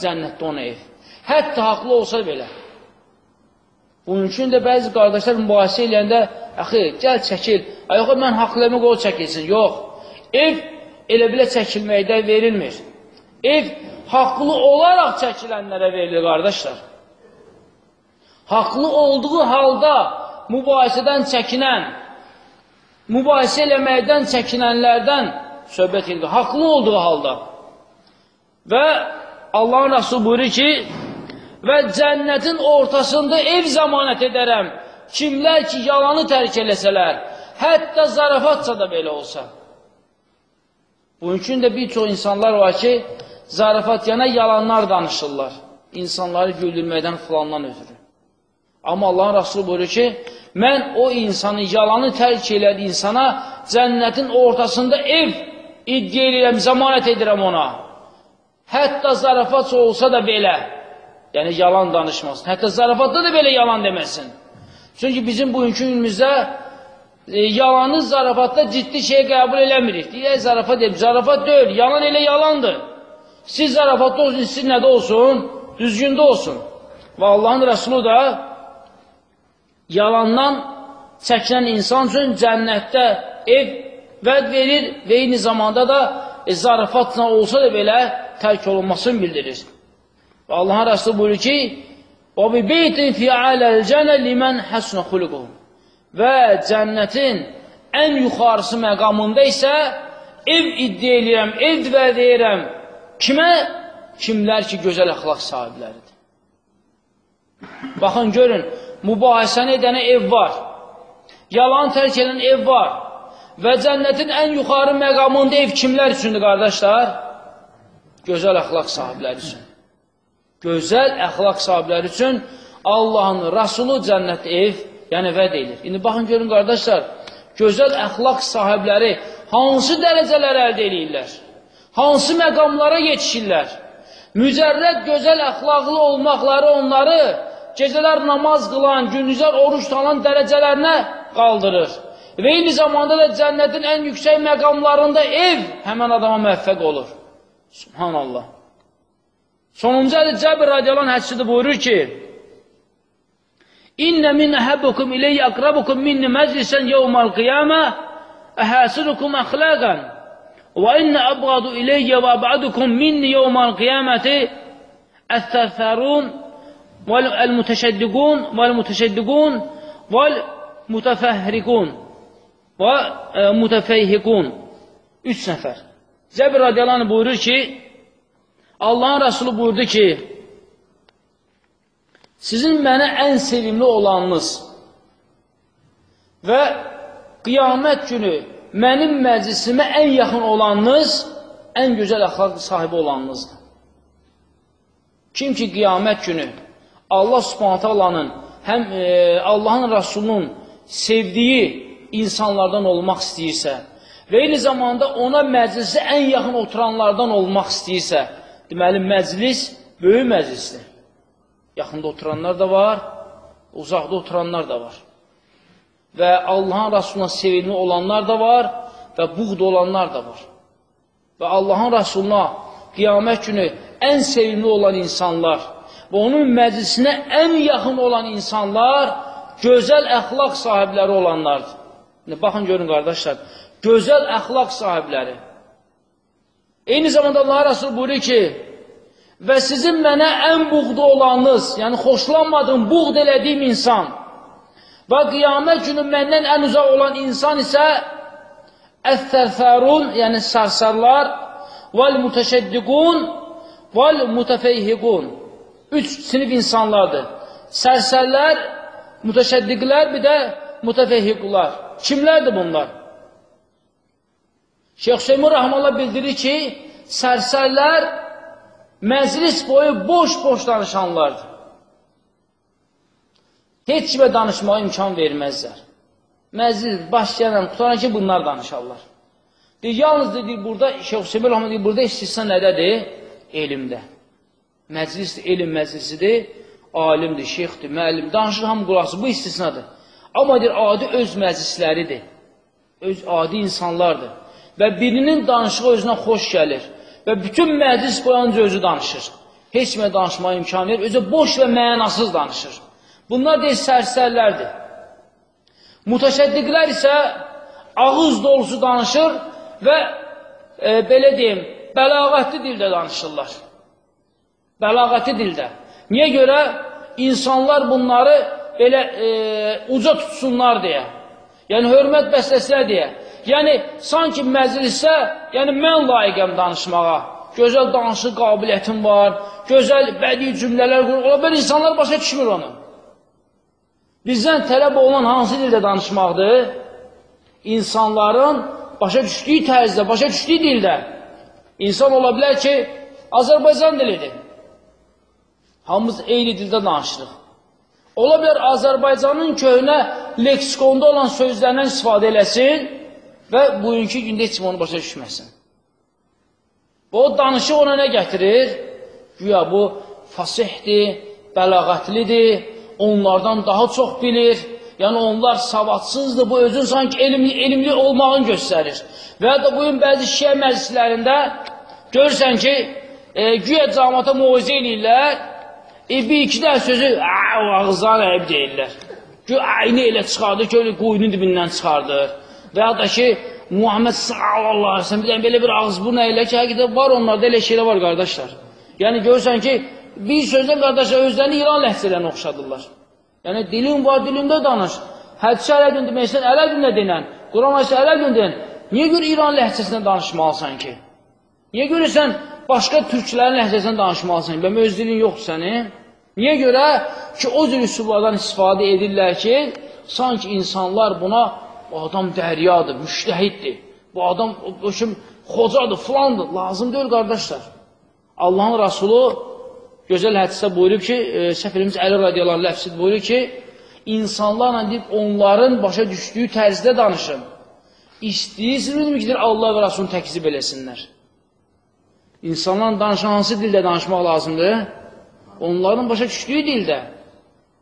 Cənnətdə ona ev. Hətta haqlı olsa belə. Bunun üçün də bəzi qardaşlar mübahisə eləyəndə, əxi, gəl çəkil, yox, mən haqlımı qol çəkilsin. Yox, ev elə bilə çəkilməkdə verilmir. Ev haqlı olaraq çəkilənlərə verilir, qardaşlar. Haqlı olduğu halda mübahisədən çəkinən, mübahisə eləməkdən çəkinənlərdən söhbət edir. Haqlı olduğu halda. Və Allahın Rasulü buyurur ki, və cənnətin ortasında ev zamanət edərəm. Kimlər ki, yalanı tərk eləsələr, hətta zarafatsa da belə olsa. Bunun üçün də bir çox insanlar var ki, zarafat yana yalanlar danışırlar. İnsanları güldürməkdən filandan ötürü. Amma Allahın Rasulü buyurur ki, mən o insanı, yalanı tərk elədi insana cənnətin ortasında ev iddia edirəm, zamanət edirəm ona. Hətta zarafat olsa da belə, yəni yalan danışmasın. Hətta zarafatda da belə yalan deməsin. Çünki bizim bugünkü günümüzdə e, yalanı zarafatda ciddi şey qəbul eləmirik. Deyək, zarafat deyib, zarafat deyil, yalan elə yalandır. Siz zarafatda olsun, siz nədə olsun? Düzgündə olsun. Və Allahın Rəsulu da yalandan çəkilən insan üçün cənnətdə ev vəd verir və eyni zamanda da e, zarafatla olsa da belə tərk olunmasını bildirir. Və Allahın Rəsulu buyurur ki, beytin fi aləl cənnə limən həsnə xuluquhu. Və cənnətin ən yuxarısı məqamında isə ev iddia edirəm, ev vəd edirəm Kimə? Kimlər ki, gözəl əxlaq sahibləridir. Baxın, görün, mübahisəni edənə ev var, yalan tərk edən ev var və cənnətin ən yuxarı məqamında ev kimlər üçündür, qardaşlar? Gözəl əxlaq sahibləri üçün. Gözəl əxlaq sahibləri üçün Allahın Rasulü cənnət ev, yəni vəd edir. İndi baxın, görün, qardaşlar, gözəl əxlaq sahibləri hansı dərəcələr əldə edirlər? hansı məqamlara yetişirlər. Mücərrəd gözəl əxlaqlı olmaqları onları gecələr namaz qılan, gündüzlər oruç tutan dərəcələrinə qaldırır. Və eyni zamanda da cənnətin ən yüksək məqamlarında ev həmən adama müvəffəq olur. Subhanallah. Sonuncu əli Cəbir radiyalan həccidi buyurur ki, İnnə min əhəbbukum iləyə əqrabukum minni məclisən yevmal qiyamə əhəsirukum əxləqən və innə əbqadu iləyə və əbqadukum minni yevmal qiyaməti əstəfərun والمتشدقون والمتشدقون والمتفهرikun və e, mutəfeyhikun üç nəfər. Cəbir radiyallahu buyurur ki, Allahın Rəsulü buyurdu ki, sizin mənə ən sevimli olanınız və qiyamət günü mənim məclisimə ən yaxın olanınız, ən gözəl əxlaq sahibi olanınızdır. Kim ki, qiyamət günü Allah subhanətə Allahın, həm e, Allahın Rasulunun sevdiyi insanlardan olmaq istəyirsə və eyni zamanda ona məclisi ən yaxın oturanlardan olmaq istəyirsə, deməli, məclis böyük məclisdir. Yaxında oturanlar da var, uzaqda oturanlar da var. Və Allahın Rasuluna sevimli olanlar da var və buğd olanlar da var. Və Allahın Rasuluna qiyamət günü ən sevimli olan insanlar və onun məclisinə ən yaxın olan insanlar gözəl əxlaq sahibləri olanlardır. Baxın, görün qardaşlar, gözəl əxlaq sahibləri. Eyni zamanda Allah Rasul buyurur ki, və sizin mənə ən buğda olanınız, yəni xoşlanmadığım, buğd elədiyim insan və qiyamət günü məndən ən uzaq olan insan isə əth-thərfərun, yəni sarsarlar vəl-mütəşəddiqun vəl-mütəfeyhiqun. Üç sinif insanlardır. Sərsərlər, mütəşəddiqlər, bir də mütəfeyhiqlar. Kimlərdir bunlar? Şeyh Hüseymin Rəhmallah bildirir ki, sərsərlər məclis boyu boş-boş danışanlardır. Heç kimə danışmağa imkan verməzlər. Məclis başlayan, qutaran ki, bunlar danışarlar. Deyir, yalnız deyir, burada, Şeyh Hüseyin Rəhmə deyir, burada istisna nədədir? Elmdə. Məclis, elm məclisidir, alimdir, şeyxdir, müəllim, danışır hamı qulaqsı, bu istisnadır. Amma deyir, adi öz məclisləridir, öz adi insanlardır və birinin danışığı özünə xoş gəlir və bütün məclis boyanca özü danışır. Heç kimə danışmağa imkan verir, özü boş və mənasız danışır. Bunlar deyir, sərsərlərdir. Mütəşəddiqlər isə ağız dolusu danışır və e, belə deyim, bəlağətli dildə danışırlar. Bəlağətli dildə. Niyə görə? İnsanlar bunları belə e, uca tutsunlar deyə. Yəni, hörmət bəsləsinlər deyə. Yəni, sanki məclisdə, yəni mən layiqəm danışmağa. Gözəl danışıq qabiliyyətim var, gözəl bədii cümlələr qurur. Ola belə insanlar başa düşmür onu. Bizdən tələb olan hansı dildə danışmaqdır? İnsanların başa düşdüyü tərzdə, başa düşdüyü dildə. İnsan ola bilər ki, Azərbaycan dilidir. Hamımız eyni dildə danışırıq. Ola bilər Azərbaycanın köhnə leksikonda olan sözlərdən istifadə eləsin və bugünkü gündə heç onu başa düşməsin. O danışıq ona nə gətirir? Güya bu fasihdir, bəlağətlidir, onlardan daha çox bilir, yəni onlar savadsızdır, bu özün sanki elmli, elmli olmağını göstərir. Və ya da bugün bəzi şiə məclislərində görürsən ki, e, güya camata muizə eləyirlər, e, bir iki də sözü ağızdan əyib deyirlər. Güya ayni elə çıxardır ki, öyle quyunun dibindən çıxardır. Və ya da ki, Muhammed sallallahu aleyhi ve sellem belə bir ağız bu nə elə ki, həqiqdə var onlarda elə şeylər var qardaşlar. Yəni görürsən ki, bir sözlə qardaşlar özlərini İran ləhcələrini oxşadırlar. Yəni dilin var, dilində danış. Hədisi ələ gün deməksən, ələ gündə denən. Quran ayəsi ələ gün denən. Niyə görə İran ləhcəsində danışmalısan ki? Niyə görürsən başqa türklərin ləhcəsində danışmalısan ki? Bəlkə öz dilin yoxdur sənin. Niyə görə ki, o cür üsullardan istifadə edirlər ki, sanki insanlar buna bu adam dəryadır, müştəhiddir, bu adam o kim xocadır, filandır. Lazım deyil, qardaşlar. Allahın Rasulü gözəl hədisdə buyurub ki, e, səfirimiz Əli radiyaların ləfsid buyurur ki, insanlarla deyib, onların başa düşdüyü tərzdə danışın. İstəyirsinizmi ki, Allah və Rasulun təkzib eləsinlər? İnsanlarla danışan hansı dildə danışmaq lazımdır? Onların başa düşdüyü dildə.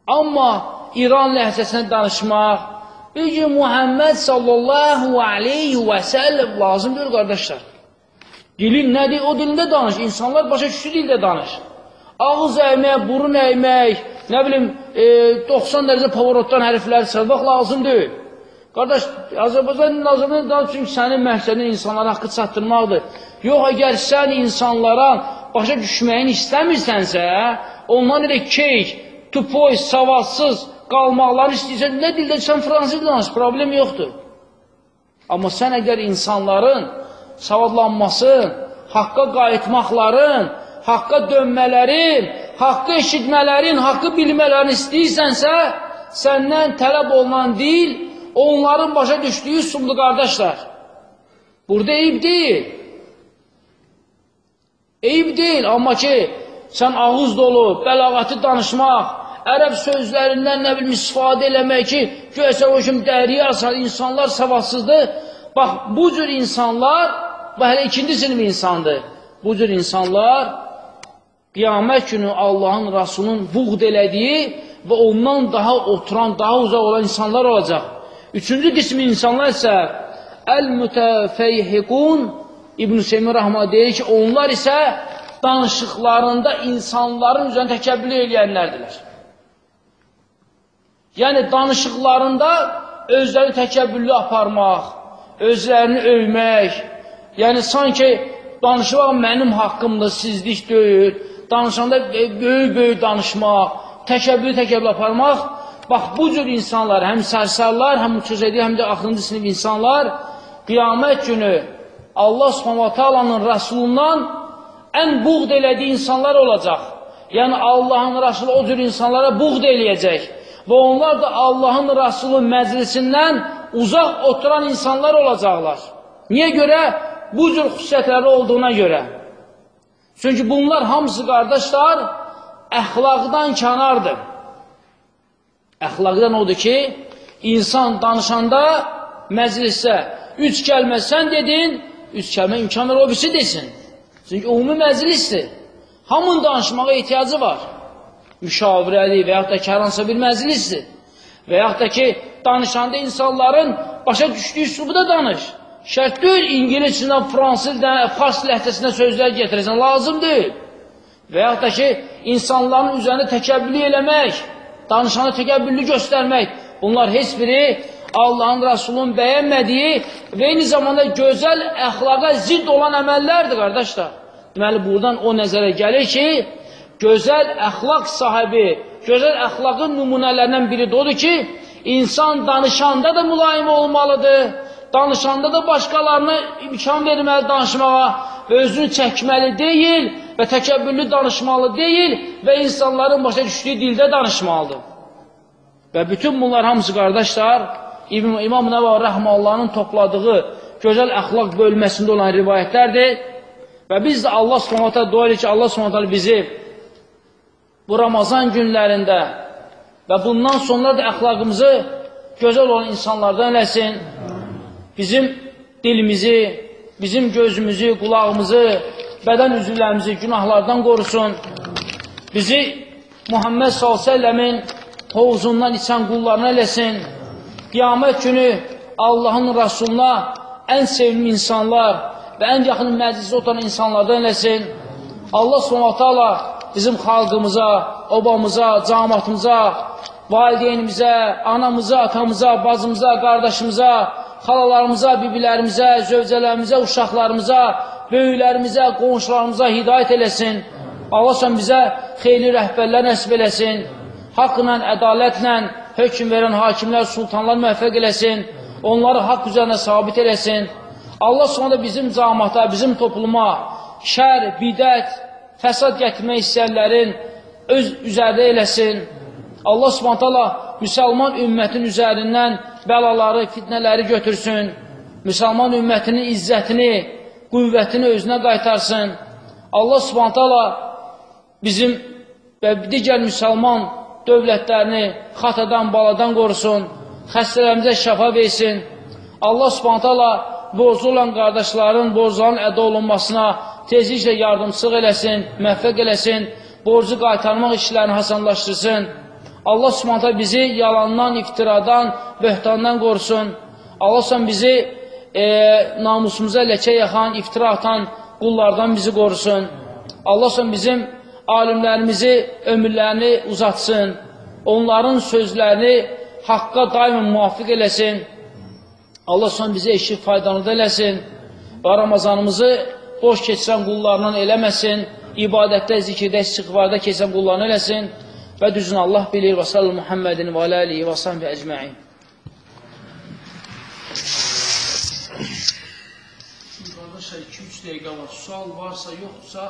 Amma İran ləhcəsində danışmaq, bir gün Muhammed sallallahu aleyhi və səlləm lazımdır, qardaşlar. Dilin nədir? O dilində danış. İnsanlar başa düşdüyü dildə danış. Ağız əymək, burun əymək, nə bilim, e, 90 dərəcə pavorotdan hərfləri çıxarmaq lazım deyil. Qardaş, Azərbaycan nazarında daha çünki sənin məqsədin insanlara haqqı çatdırmaqdır. Yox, əgər sən insanlara başa düşməyini istəmirsənsə, ondan elə keyk, tupoy, savadsız qalmaqları istəyirsən, nə dildə sən fransız danış, problem yoxdur. Amma sən əgər insanların savadlanmasın, haqqa qayıtmaqların, haqqa dönmələrin, haqqı eşitmələrin, haqqı bilmələrin istəyirsənsə, səndən tələb olunan dil, onların başa düşdüyü üsuldur, qardaşlar. Burada eyib deyil. Eyib deyil, amma ki, sən ağız dolu, bəlağəti danışmaq, ərəb sözlərindən nə bilim istifadə eləmək ki, görəsə o kimi dəriyə asar, insanlar savadsızdır. Bax, bu cür insanlar, bu hələ ikinci sinif insandır. Bu cür insanlar qiyamət günü Allahın Rasulunun buğd elədiyi və ondan daha oturan, daha uzaq olan insanlar olacaq. Üçüncü qismi insanlar isə Əl-mütəfeyhiqun İbn-i Semir Rəhmə deyir ki, onlar isə danışıqlarında insanların üzrə təkəbbül eləyənlərdirlər. Yəni, danışıqlarında özlərini təkəbbüllü aparmaq, özlərini öymək, yəni sanki danışmaq mənim haqqımda sizlik deyil, danışanda böyük-böyük danışmaq, təkəbbül təkəbbül aparmaq, bax bu cür insanlar, həm sərsarlar, həm uçuzədi, həm də axırıncı sinif insanlar qiyamət günü Allah alanın rəsulundan ən buğd elədiyi insanlar olacaq. Yəni Allahın rəsulu o cür insanlara buğd eləyəcək və onlar da Allahın rəsulu məclisindən uzaq oturan insanlar olacaqlar. Niyə görə? Bu cür xüsusiyyətləri olduğuna görə. Çünki bunlar hamısı qardaşlar əxlaqdan kənardır. Əxlaqdan odur ki, insan danışanda məclisdə üç kəlmə sən dedin, üç kəlmə imkan ver, o birisi desin. Çünki ümumi məclisdir. Hamın danışmağa ehtiyacı var. Müşavirəli və yaxud da ki, hər hansı bir məclisdir. Və yaxud da ki, danışanda insanların başa düşdüyü üslubu da danış. Şərt deyil, ingilisçindən, fransızdan, fars ləhcəsindən sözlər getirəsən, lazım deyil. Və yaxud da ki, insanların üzərində təkəbbülü eləmək, danışanı təkəbbüllü göstərmək, bunlar heç biri Allahın Rasulun bəyənmədiyi və eyni zamanda gözəl əxlaqa zidd olan əməllərdir, qardaşlar. Deməli, buradan o nəzərə gəlir ki, gözəl əxlaq sahibi, gözəl əxlaqın nümunələrindən biri odur ki, insan danışanda da mülayim olmalıdır, danışanda da başqalarına imkan verməli danışmağa və özünü çəkməli deyil və təkəbbürlü danışmalı deyil və insanların başa düşdüyü dildə danışmalıdır. Və bütün bunlar hamısı qardaşlar, İbn İmam Nəvavi Rəhməllahın topladığı gözəl əxlaq bölməsində olan rivayətlərdir. Və biz də Allah Subhanahu dua edirik ki, Allah Subhanahu bizi bu Ramazan günlərində və bundan sonra da əxlaqımızı gözəl olan insanlardan eləsin bizim dilimizi, bizim gözümüzü, qulağımızı, bədən üzvlərimizi günahlardan qorusun. Bizi Muhammed s.ə.v-in hovuzundan içən qullarına eləsin. Qiyamət günü Allahın Rasuluna ən sevimli insanlar və ən yaxın məclisi oturan insanlardan eləsin. Allah s.ə.v bizim xalqımıza, obamıza, camatımıza, valideynimizə, anamıza, atamıza, bacımıza, qardaşımıza, xalalarımıza, bibilərimizə, zövcələrimizə, uşaqlarımıza, böyüklərimizə, qonşularımıza hidayət eləsin. Allah sən bizə xeyli rəhbərlər nəsib eləsin. Haqqla, ədalətlə hökm verən hakimlər, sultanlar müvəffəq eləsin. Onları haqq üzərində sabit eləsin. Allah sonra bizim camata, bizim topluma şər, bidət, fəsad gətirmək istəyənlərin öz üzərdə eləsin. Allah subhantala müsəlman ümmətin üzərindən bəlaları, fitnələri götürsün, müsəlman ümmətinin izzətini, qüvvətini özünə qaytarsın. Allah subhantala bizim və digər müsəlman dövlətlərini xatadan, baladan qorusun, xəstələrimizə şəfa versin. Allah subhantala borcu olan qardaşların borcların əda olunmasına tezliklə yardımçılıq eləsin, məhvəq eləsin, borcu qaytarmaq işlərini hasanlaşdırsın. Allah subhanətə bizi yalandan, iftiradan, böhtandan qorusun. Allah sən bizi e, namusumuza ləkə yaxan, iftira atan qullardan bizi qorusun. Allah sən bizim alimlərimizi, ömürlərini uzatsın. Onların sözlərini haqqa daimən müvafiq eləsin. Allah sən bizi eşit faydalı eləsin. Və Ramazanımızı boş keçirən qullarından eləməsin. İbadətdə, zikirdə, istiqvarda keçən qullarını eləsin. Və düzün Allah bilir və sallı Muhammedin və aləlihi və sahbi əcməin. Qardaşlar 2-3 dəqiqə var. Sual varsa, yoxdursa